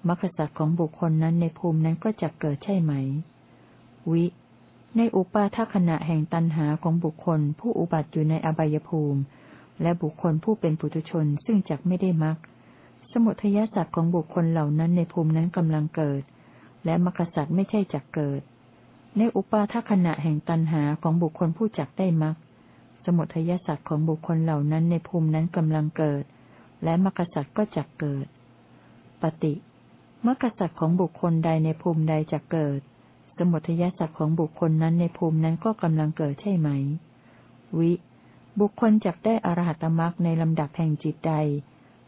Speaker 1: มรรคสัตว์ของบุคคลนั้นในภูมินั้นก็จะเกิดใช่ไหม วิ ในอุปาทขณะแห่งตันหาของบุคคล ผู้อุบัติอยู่ในอบายภูมิ และบุคคลผู้เป็นปุถุชนซึ่งจักไม่ได้มรรคสมุทยสัตว์ของบุคคลเหล่านั้นในภูมินั้นกำลังเกิด และมรรคสัตว์ไม่ใช่จักเกิด ในอุปาทขณะแห่งตันหาของบุคคลผู้จักได้มรรคสมุทัยสัตว์ของบุคคลเหล่านั้นในภูมินั้นกำลังเกิด และมรรคสัตว์ก็จักเกิด ปฏิ มรรคสัตว์ของบุคคลใดในภูมิใดจักเกิด สมุทัยสัตว์ของบุคคลนั้นในภูมินั้นก็กำลังเกิดใช่ไหม วิ บุคคลจักได้อรหัตมรรคในลำดับแห่งจิตใด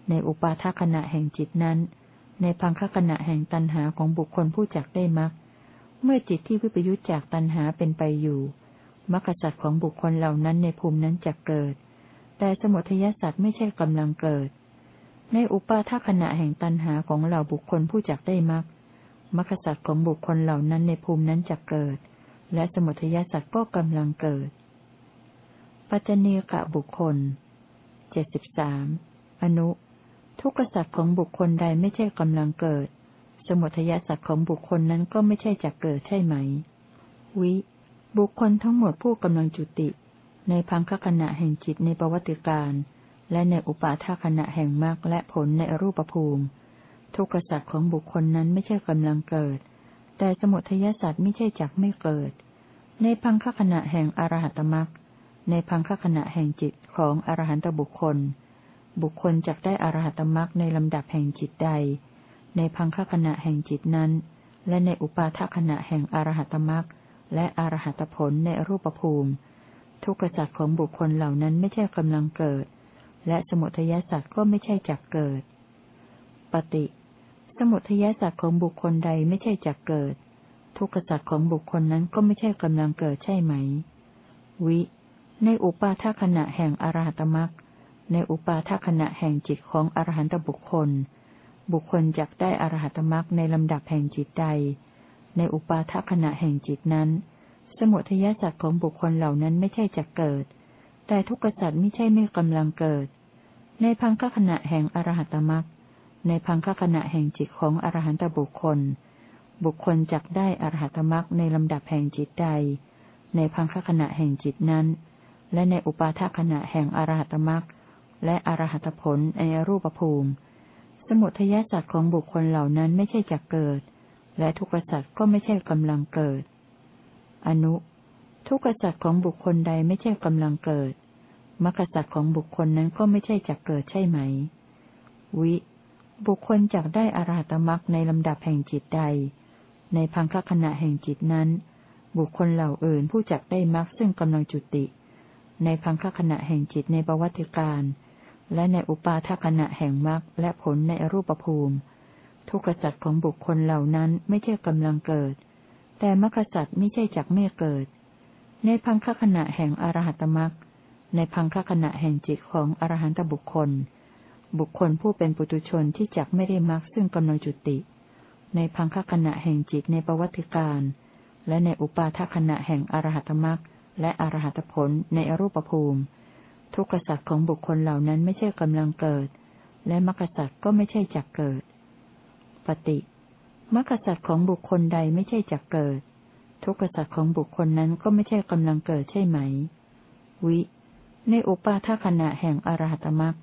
Speaker 1: ในอุปาทขณะแห่งจิตนั้น ในพังคขณะแห่งตันหาของบุคคลผู้จักได้มักเมื่อจิตที่วิปยุจจากตันหาเป็นไปอยู่มรรคสัตว์ของบุคคลเหล่านั้นในภูมินั้นจะเกิด แต่สมุทัยสัตว์ไม่ใช่กำลังเกิด ในอุปาทขณะแห่งตันหาของเหล่าบุคคลผู้จักได้มักมรรคสัตว์ของบุคคลเหล่านั้นในภูมินั้นจะเกิด และสมุทัยสัตว์ก็กำลังเกิด ปัจเจเนกะบุคคลเจ็ดสิบสามอนุ ทุกขสัตว์ของบุคคลใดไม่ใช่กำลังเกิด สมุทัยสัตว์ของบุคคลนั้นก็ไม่ใช่จักเกิดใช่ไหม วิ บุคคลทั้งหมดผู้กำลังจุติ ในพังคขณะแห่งจิตในประวัติการ และในอุปาทขณะแห่งมรรคและผลในรูปภูมิ ทุกขสัตว์ของบุคคลนั้นไม่ใช่กำลังเกิด แต่สมุทัยสัตว์ไม่ใช่จักไม่เกิด ในพังคขณะแห่งอรหัตมรรคในพังคขณะแห่งจิตของอรหันตบุคคล บุคคลจักได้อรหัตมรรคในลำดับแห่งจิตใด ในพังคขณะแห่งจิตนั้น และในอุปาทขณะแห่งอรหัตมรรคและอรหัตผลในรูปภูมิ ทุกขสัตว์ของบุคคลเหล่านั้นไม่ใช่กำลังเกิด และสมุทัยสัตว์ก็ไม่ใช่จักเกิด ปฏิ สมุทัยสัตว์ของบุคคลใดไม่ใช่จักเกิด ทุกขสัตว์ของบุคคลนั้นก็ไม่ใช่กำลังเกิดใช่ไหม วิ ในอุปาทขณะแห่งอรหัตมักในอุปาทขณะแห่งจิตของอรหันตบุคคล บุคคลจักได้อรหัตมักในลำดับแห่งจิตใด ในอุปาทขณะแห่งจิตนั้น สมุทัยสัตว์ของบุคคลเหล่านั้นไม่ใช่จักเกิด แต่ทุกขสัตว์ไม่ใช่ไม่กำลังเกิด ในพังคขณะแห่งอรหัตมรักในพังคขณะแห่งจิตของอรหันตบุคคล บุคคลจักได้อรหัตมรักในลำดับแห่งจิตใด ในพังคขณะแห่งจิตนั้น และในอุปาทขณะแห่งอรหัตมรักและอรหัตผลในรูปภูมิ สมุทัยสัตว์ของบุคคลเหล่านั้นไม่ใช่จักเกิด และทุกขสัตว์ก็ไม่ใช่กำลังเกิด อนุ ทุกขสัตว์ของบุคคลใดไม่ใช่กำลังเกิด มรรคสัตว์ของบุคคลนั้นก็ไม่ใช่จักเกิดใช่ไหม วิ บุคคลจักได้อรหัตมรักในลำดับแห่งจิตใด ในพังคขณะแห่งจิตนั้น บุคคลเหล่าอื่นผู้จักได้มรรคซึ่งกำลังจุติ ในพังคขณะแห่งจิตในประวัติการและในอุปาทขณะแห่งมรรคและผลในอรูปภูมิ ทุกขสัตว์ของบุคคลเหล่านั้นไม่ใช่กำลังเกิด แต่มรรคสัตว์ไม่ใช่จักไม่เกิด ในพังคขณะแห่งอรหัตมรรค ในพังคขณะแห่งจิตของอรหันตบุคคล บุคคลผู้เป็นปุตุชนที่จักไม่ได้มรรคซึ่งกำลังจุติ ในพังคขณะแห่งจิตในประวัติการ และในอุปาทขณะแห่งอรหัตมรรคและอรหัตผลในอรูปภูมิ ทุกขสัตว์ของบุคคลเหล่านั้นไม่ใช่กำลังเกิด และมรรคสัตว์ก็ไม่ใช่จักเกิด ปฏิมรรคสัตว์ของบุคคลใดไม่ใช่จักเกิด ทุกขสัตว์ของบุคคลนั้นก็ไม่ใช่กำลังเกิดใช่ไหม วิ ในอุปาทขณะแห่งอรหัตมรรค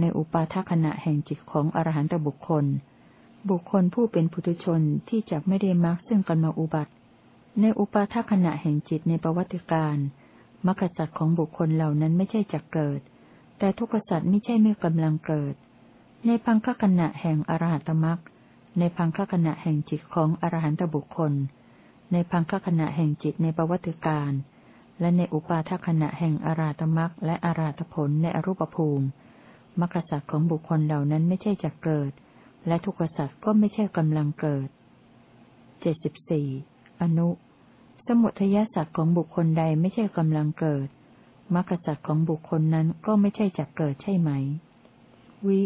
Speaker 1: ในอุปาทขณะแห่งจิตของอรหันตบุคคล บุคคลผู้เป็นปุถุชนที่จักไม่ได้มรรคซึ่งกำลังอุบัติ ในอุปาทขณะแห่งจิตในประวัติการมรรคสัตว์ของบุคคลเหล่านั้นไม่ใช่จักเกิด แต่ทุกสัตว์ไม่ใช่ไม่กำลังเกิด ในพังคขณะแห่งอรหัตมรรคในพังคขณะแห่งจิตของอรหันตบุคคล ในพังคขณะแห่งจิตในประวัติการ และในอุปาทขณะแห่งอารหัตมรรคและอารหัตผลในอรูปภูมิมรรคสัตว์ของบุคคลเหล่านั้นไม่ใช่จักเกิด และทุกสัตว์ก็ไม่ใช่กำลังเกิดเจ็ดสิบสี่อนุ สมุทยสัตว์ของบุคคลใดไม่ใช่กำลังเกิดมรรคสัตว์ของบุคคลนั้นก็ไม่ใช่จักเกิดใช่ไหม วิ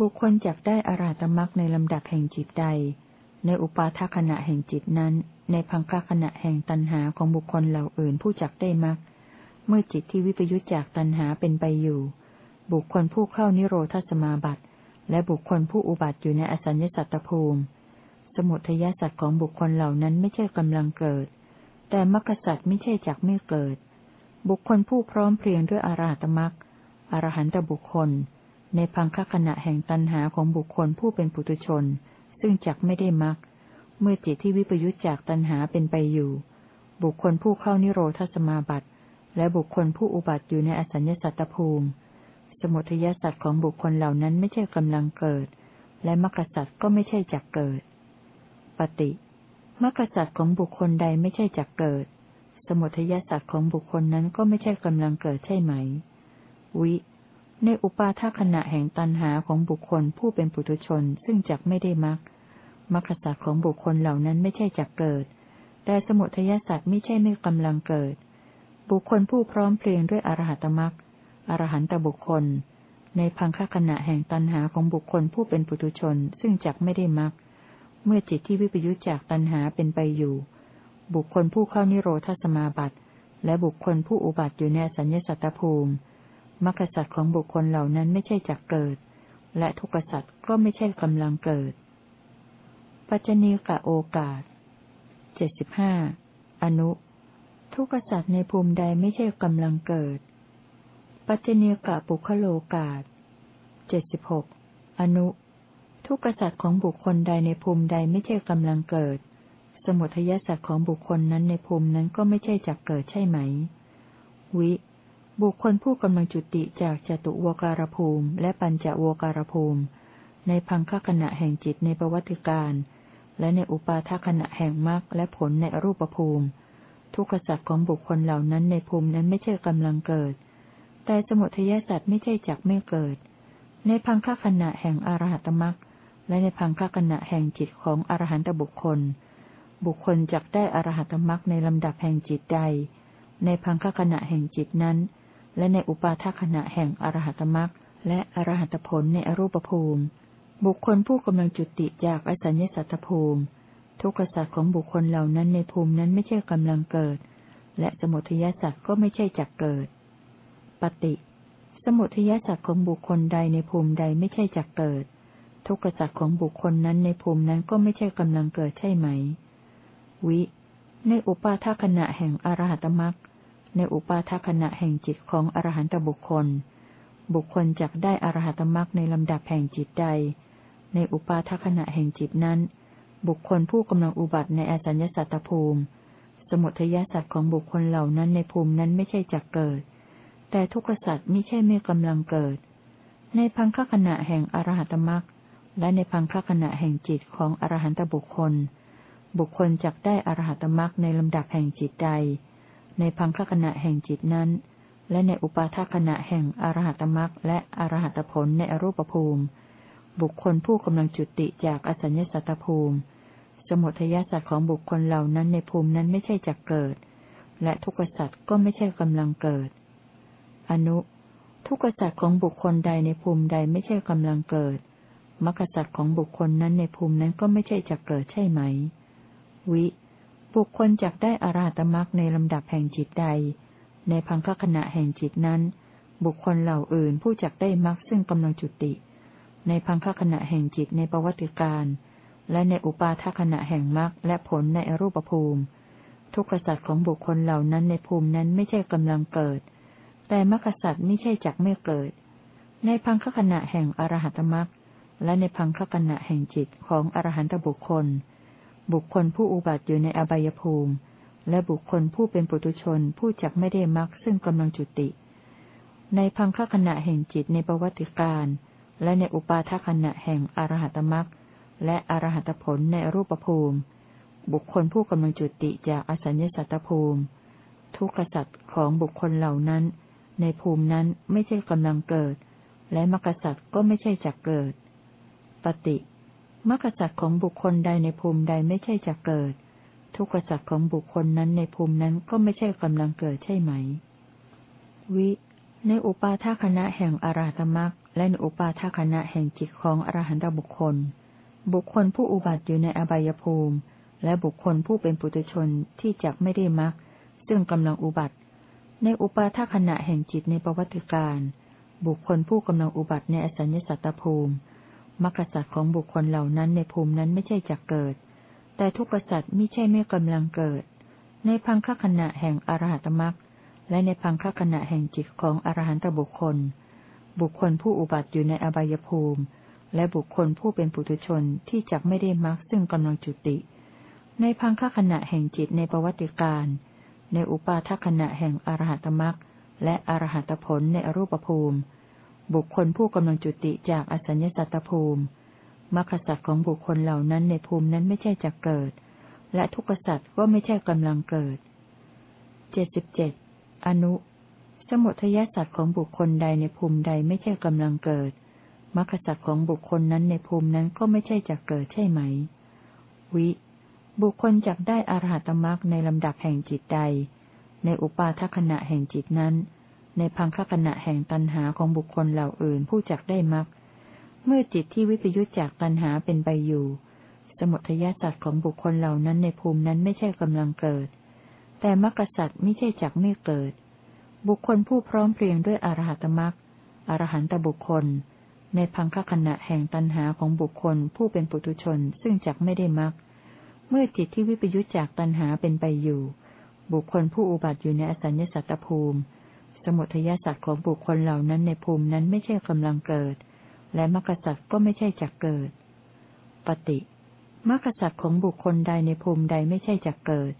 Speaker 1: บุคคลจักได้อาราตมรรคในลำดับแห่งจิตใด ในอุปาทขณะแห่งจิตนั้นในพังคขณะแห่งตันหาของบุคคลเหล่าอื่นผู้จักได้มรรคเมื่อจิตที่วิปยุจจากตันหาเป็นไปอยู่ บุคคลผู้เข้านิโรธสมาบัติ และบุคคลผู้อุบัติอยู่ในอสัญญสัตตภูมิ สมุทยสัตว์ของบุคคลเหล่านั้นไม่ใช่กำลังเกิด แต่มรรคสัตว์ไม่ใช่จักไม่เกิด บุคคลผู้พร้อมเพรียงด้วยอาราตมรรคอรหันตบุคคล ในพังคขณะแห่งตันหาของบุคคลผู้เป็นปุถุชน ซึ่งจักไม่ได้มรรค เมื่อจิตที่วิปยุจจากตันหาเป็นไปอยู่ บุคคลผู้เข้านิโรธสมาบัติ และบุคคลผู้อุบัติอยู่ในอสัญญสัตตภูมิ สมุทยสัตว์ของบุคคลเหล่านั้นไม่ใช่กำลังเกิด และมรรคสัตว์ก็ไม่ใช่จักเกิด ปฏิมรรคสัตว์ของบุคคลใดไม่ใช่จักเกิด สมุทัยสัตว์ของบุคคลนั้นก็ไม่ใช่กำลังเกิดใช่ไหม วิ ในอุปาทขณะแห่งตันหาของบุคคลผู้เป็นปุถุชนซึ่งจักไม่ได้มรรค มรรคสัตว์ของบุคคลเหล่านั้นไม่ใช่จักเกิด แต่สมุทัยสัตว์ไม่ใช่ไม่กำลังเกิด บุคคลผู้พร้อมเพรียงด้วยอรหัตมรรคอรหันตบุคคล ในพังคขณะแห่งตันหาของบุคคลผู้เป็นปุถุชน ซึ่งจักไม่ได้มรรคเมื่อจิตที่วิปยุจจากตัณหาเป็นไปอยู่ บุคคลผู้เข้านิโรธสมาบัติ และบุคคลผู้อุบัติอยู่ในสัญญสัตตภูมิมรรคสัตว์ของบุคคลเหล่านั้นไม่ใช่จักเกิด และทุกขสัตว์ก็ไม่ใช่กำลังเกิด ปัจจณีกะโอกาสเจ็ดสิบห้าอนุ ทุกขสัตว์ในภูมิใดไม่ใช่กำลังเกิด ปัจจณีกะปุคโลกาสเจ็ดสิบหกอนุ ทุกขสัตว์ของบุคคลใดในภูมิใดไม่ใช่กำลังเกิด สมุทัยสัตว์ของบุคคลนั้นในภูมินั้นก็ไม่ใช่จักเกิดใช่ไหม วิ บุคคลผู้กำลังจุติจากจตุวการภูมิ และปัญจวการภูมิ ในพังคขณะแห่งจิตในประวัติการ และในอุปาทขณะแห่งมรรคและผลในรูปภูมิ ทุกขสัตว์ของบุคคลเหล่านั้นในภูมินั้นไม่ใช่กำลังเกิด แต่สมุทัยสัตว์ไม่ใช่จักไม่เกิด ในพังคขณะแห่งอรหัตมรรคและในพังคขณะแห่งจิตของอรหันตบุคคล บุคคลจักได้อรหัตมรรคในลำดับแห่งจิตใด ในพังคขณะแห่งจิตนั้น และในอุปาทขณะแห่งอรหัตมรักและอรหัตผลในอรูปภูมิ บุคคลผู้กำลังจุติจากอสัญญสัตตภูมิ ทุกขสัตว์ของบุคคลเหล่านั้นในภูมินั้นไม่ใช่กำลังเกิด และสมุทัยสัตว์ก็ไม่ใช่จักเกิด ปฏิ สมุทัยสัตว์ของบุคคลใดในภูมิใดไม่ใช่จักเกิด ทุกขสัตว์ของบุคคลนั้นในภูมินั้นก็ไม่ใช่กำลังเกิดใช่ไหม วิ ในอุปาทขณะแห่งอรหัตมรักในอุปาทขณะแห่งจิตของอรหันตบุคคล บุคคลจักได้อรหัตมรักในลำดับแห่งจิตใด ในอุปาทขณะแห่งจิตนั้น บุคคลผู้กำลังอุบัติในอสัญญสัตตภูมิ สมุทัยสัตว์ของบุคคลเหล่านั้นในภูมินั้นไม่ใช่จักเกิด แต่ทุกขสัตว์ไม่ใช่ไม่กำลังเกิด ในพังคขณะแห่งอรหัตมรักและในพังคขณะแห่งจิตของอรหันตบุคคล บุคคลจักได้อรหัตมรักในลำดับแห่งจิตใด ในพังคขณะแห่งจิตนั้น และในอุปาทขณะแห่งอรหัตมรักและอรหัตผลในอรูปภูมิ บุคคลผู้กำลังจุติจากอสัญญสัตตภูมิ สมุทัยสัตว์ของบุคคลเหล่านั้นในภูมินั้นไม่ใช่จักเกิด และทุกขสัตว์ก็ไม่ใช่กำลังเกิด อนุ ทุกขสัตว์ของบุคคลใดในภูมิใดไม่ใช่กำลังเกิดมรรคสัตว์ของบุคคลนั้นในภูมินั้นก็ไม่ใช่จักเกิดใช่ไหม วิ บุคคลจักได้อาราตมรักในลำดับแห่งจิตใด ในพังคขณะแห่งจิตนั้น บุคคลเหล่าอื่นผู้จักได้มักซึ่งกำลังจุติ ในพังคขณะแห่งจิตในประวัติการ และในอุปาทขณะแห่งมักและผลในอรูปภูมิ ทุกขสัตว์ของบุคคลเหล่านั้นในภูมินั้นไม่ใช่กำลังเกิด แต่มรรคสัตว์ไม่ใช่จักไม่เกิด ในพังคขณะแห่งอรหัตมักและในพังคขณะแห่งจิตของอรหันตบุคคล บุคคลผู้อุบัติอยู่ในอบายภูมิ และบุคคลผู้เป็นปุถุชนผู้จักไม่ได้มักซึ่งกำลังจุติ ในพังคขณะแห่งจิตในประวัติการ และในอุปาทขณะแห่งอรหัตมักและอรหัตผลในรูปภูมิ บุคคลผู้กำลังจุติจากอสัญญสัตตภูมิ ทุกขสัตว์ของบุคคลเหล่านั้น ในภูมินั้นไม่ใช่กำลังเกิด และมรรคสัตว์ก็ไม่ใช่จักเกิด ปฏิมรรคสัตว์ของบุคคลใดในภูมิใดไม่ใช่จะเกิด ทุกขสัตว์ของบุคคลนั้นในภูมินั้นก็ไม่ใช่กำลังเกิดใช่ไหม วิ ในอุปาทคณะแห่งอราตมัก และในอุปาทคณะแห่งจิตของอรหันตบุคคล บุคคลผู้อุบัติอยู่ในอบายภูมิ และบุคคลผู้เป็นปุถุชนที่จักไม่ได้มักซึ่งกำลังอุบัติ ในอุปาทขณะแห่งจิตในประวัติการบุคคลผู้กำลังอุบัติในอสัญญสัตตภูมิมรรคสัตว์ของบุคคลเหล่านั้นในภูมินั้นไม่ใช่จักเกิด แต่ทุกขสัตว์ไม่ใช่ไม่กำลังเกิด ในพังคขณะแห่งอรหัตมรรคและในพังคขณะแห่งจิตของอรหันตบุคคล บุคคลผู้อุบัติอยู่ในอบายภูมิ และบุคคลผู้เป็นปุถุชนที่จักไม่ได้มรรคซึ่งกำลังจุติ ในพังคขณะแห่งจิตในประวัติการ ในอุปาทขณะแห่งอรหัตมรรคและอรหัตผลในอรูปภูมิ บุคคลผู้กำลังจุติจากอสัญญสัตตภูมิมรรคสัตว์ของบุคคลเหล่านั้นในภูมินั้นไม่ใช่จะเกิด และทุกขสัตว์ก็ไม่ใช่กำลังเกิดเจ็ดสิบเจ็ดอนุ มุทยสัตว์ของบุคคลใดในภูมิใดไม่ใช่กำลังเกิดมรรคสัตว์ของบุคคลนั้นในภูมินั้นก็ไม่ใช่จะเกิดใช่ไหม วิ บุคคลจักได้อรหัตมรรคในลำดับแห่งจิตใด ในอุปาทขณะแห่งจิตนั้น ในพังคขณะแห่งตันหาของบุคคลเหล่าอื่นผู้จักได้มักเมื่อจิตที่วิปยุจจากตันหาเป็นไปอยู่ สมุทัยสัตว์ของบุคคลเหล่านั้นในภูมินั้นไม่ใช่กำลังเกิด แต่มรรคสัตว์ไม่ใช่จักไม่เกิด บุคคลผู้พร้อมเพรียงด้วยอรหัตมรรคอรหันตบุคคล ในพังคขณะแห่งตันหาของบุคคลผู้เป็นปุถุชนซึ่งจักไม่ได้มัก เมื่อจิตที่วิปยุจจากตันหาเป็นไปอยู่ บุคคลผู้อุบัติอยู่ในอสัญญสัตตภูมิ สมุทยาสัตว์ของบุคคลเหล่านั้นในภูมินั้นไม่ใช่กำลังเกิด และมรรคสัตว์ก็ไม่ใช่จักเกิด ปฏิมรรคสัตว์ของบุคคลใดในภูมิใดไม่ใช่จักเกิด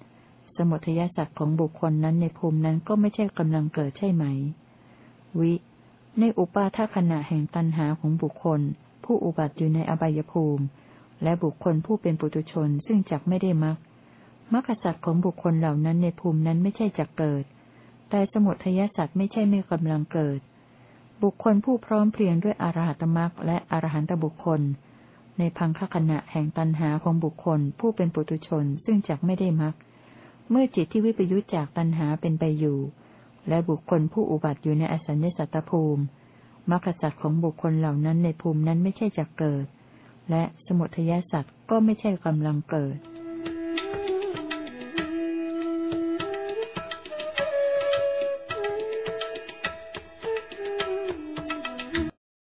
Speaker 1: สมุทยาสัตว์ของบุคคลนั้นในภูมินั้นก็ไม่ใช่กำลังเกิดใช่ไหม วิ ในอุปาทขณะแห่งตันหาของบุคคล ผู้อุบัติอยู่ในอบายภูมิ และบุคคลผู้เป็นปุตุชนซึ่งจักไม่ได้มักมรรคสัตว์ของบุคคลเหล่านั้นในภูมินั้นไม่ใช่จักเกิด แต่สมุทยสัตว์ไม่ใช่ไม่กำลังเกิด บุคคลผู้พร้อมเพรียงด้วยอรหัตมรรคและอรหันตบุคคล ในพังคขณะแห่งตันหาของบุคคล ผู้เป็นปุตุชนซึ่งจักไม่ได้มัก เมื่อจิตที่วิปยุจจากตัญหาเป็นไปอยู่ และบุคคลผู้อุบัติอยู่ในอสัญญสัตตภูมิมรรคสัตว์ของบุคคลเหล่านั้นในภูมินั้นไม่ใช่จะเกิด และสมุทัยสัตว์ก็ไม่ใช่กำลังเกิด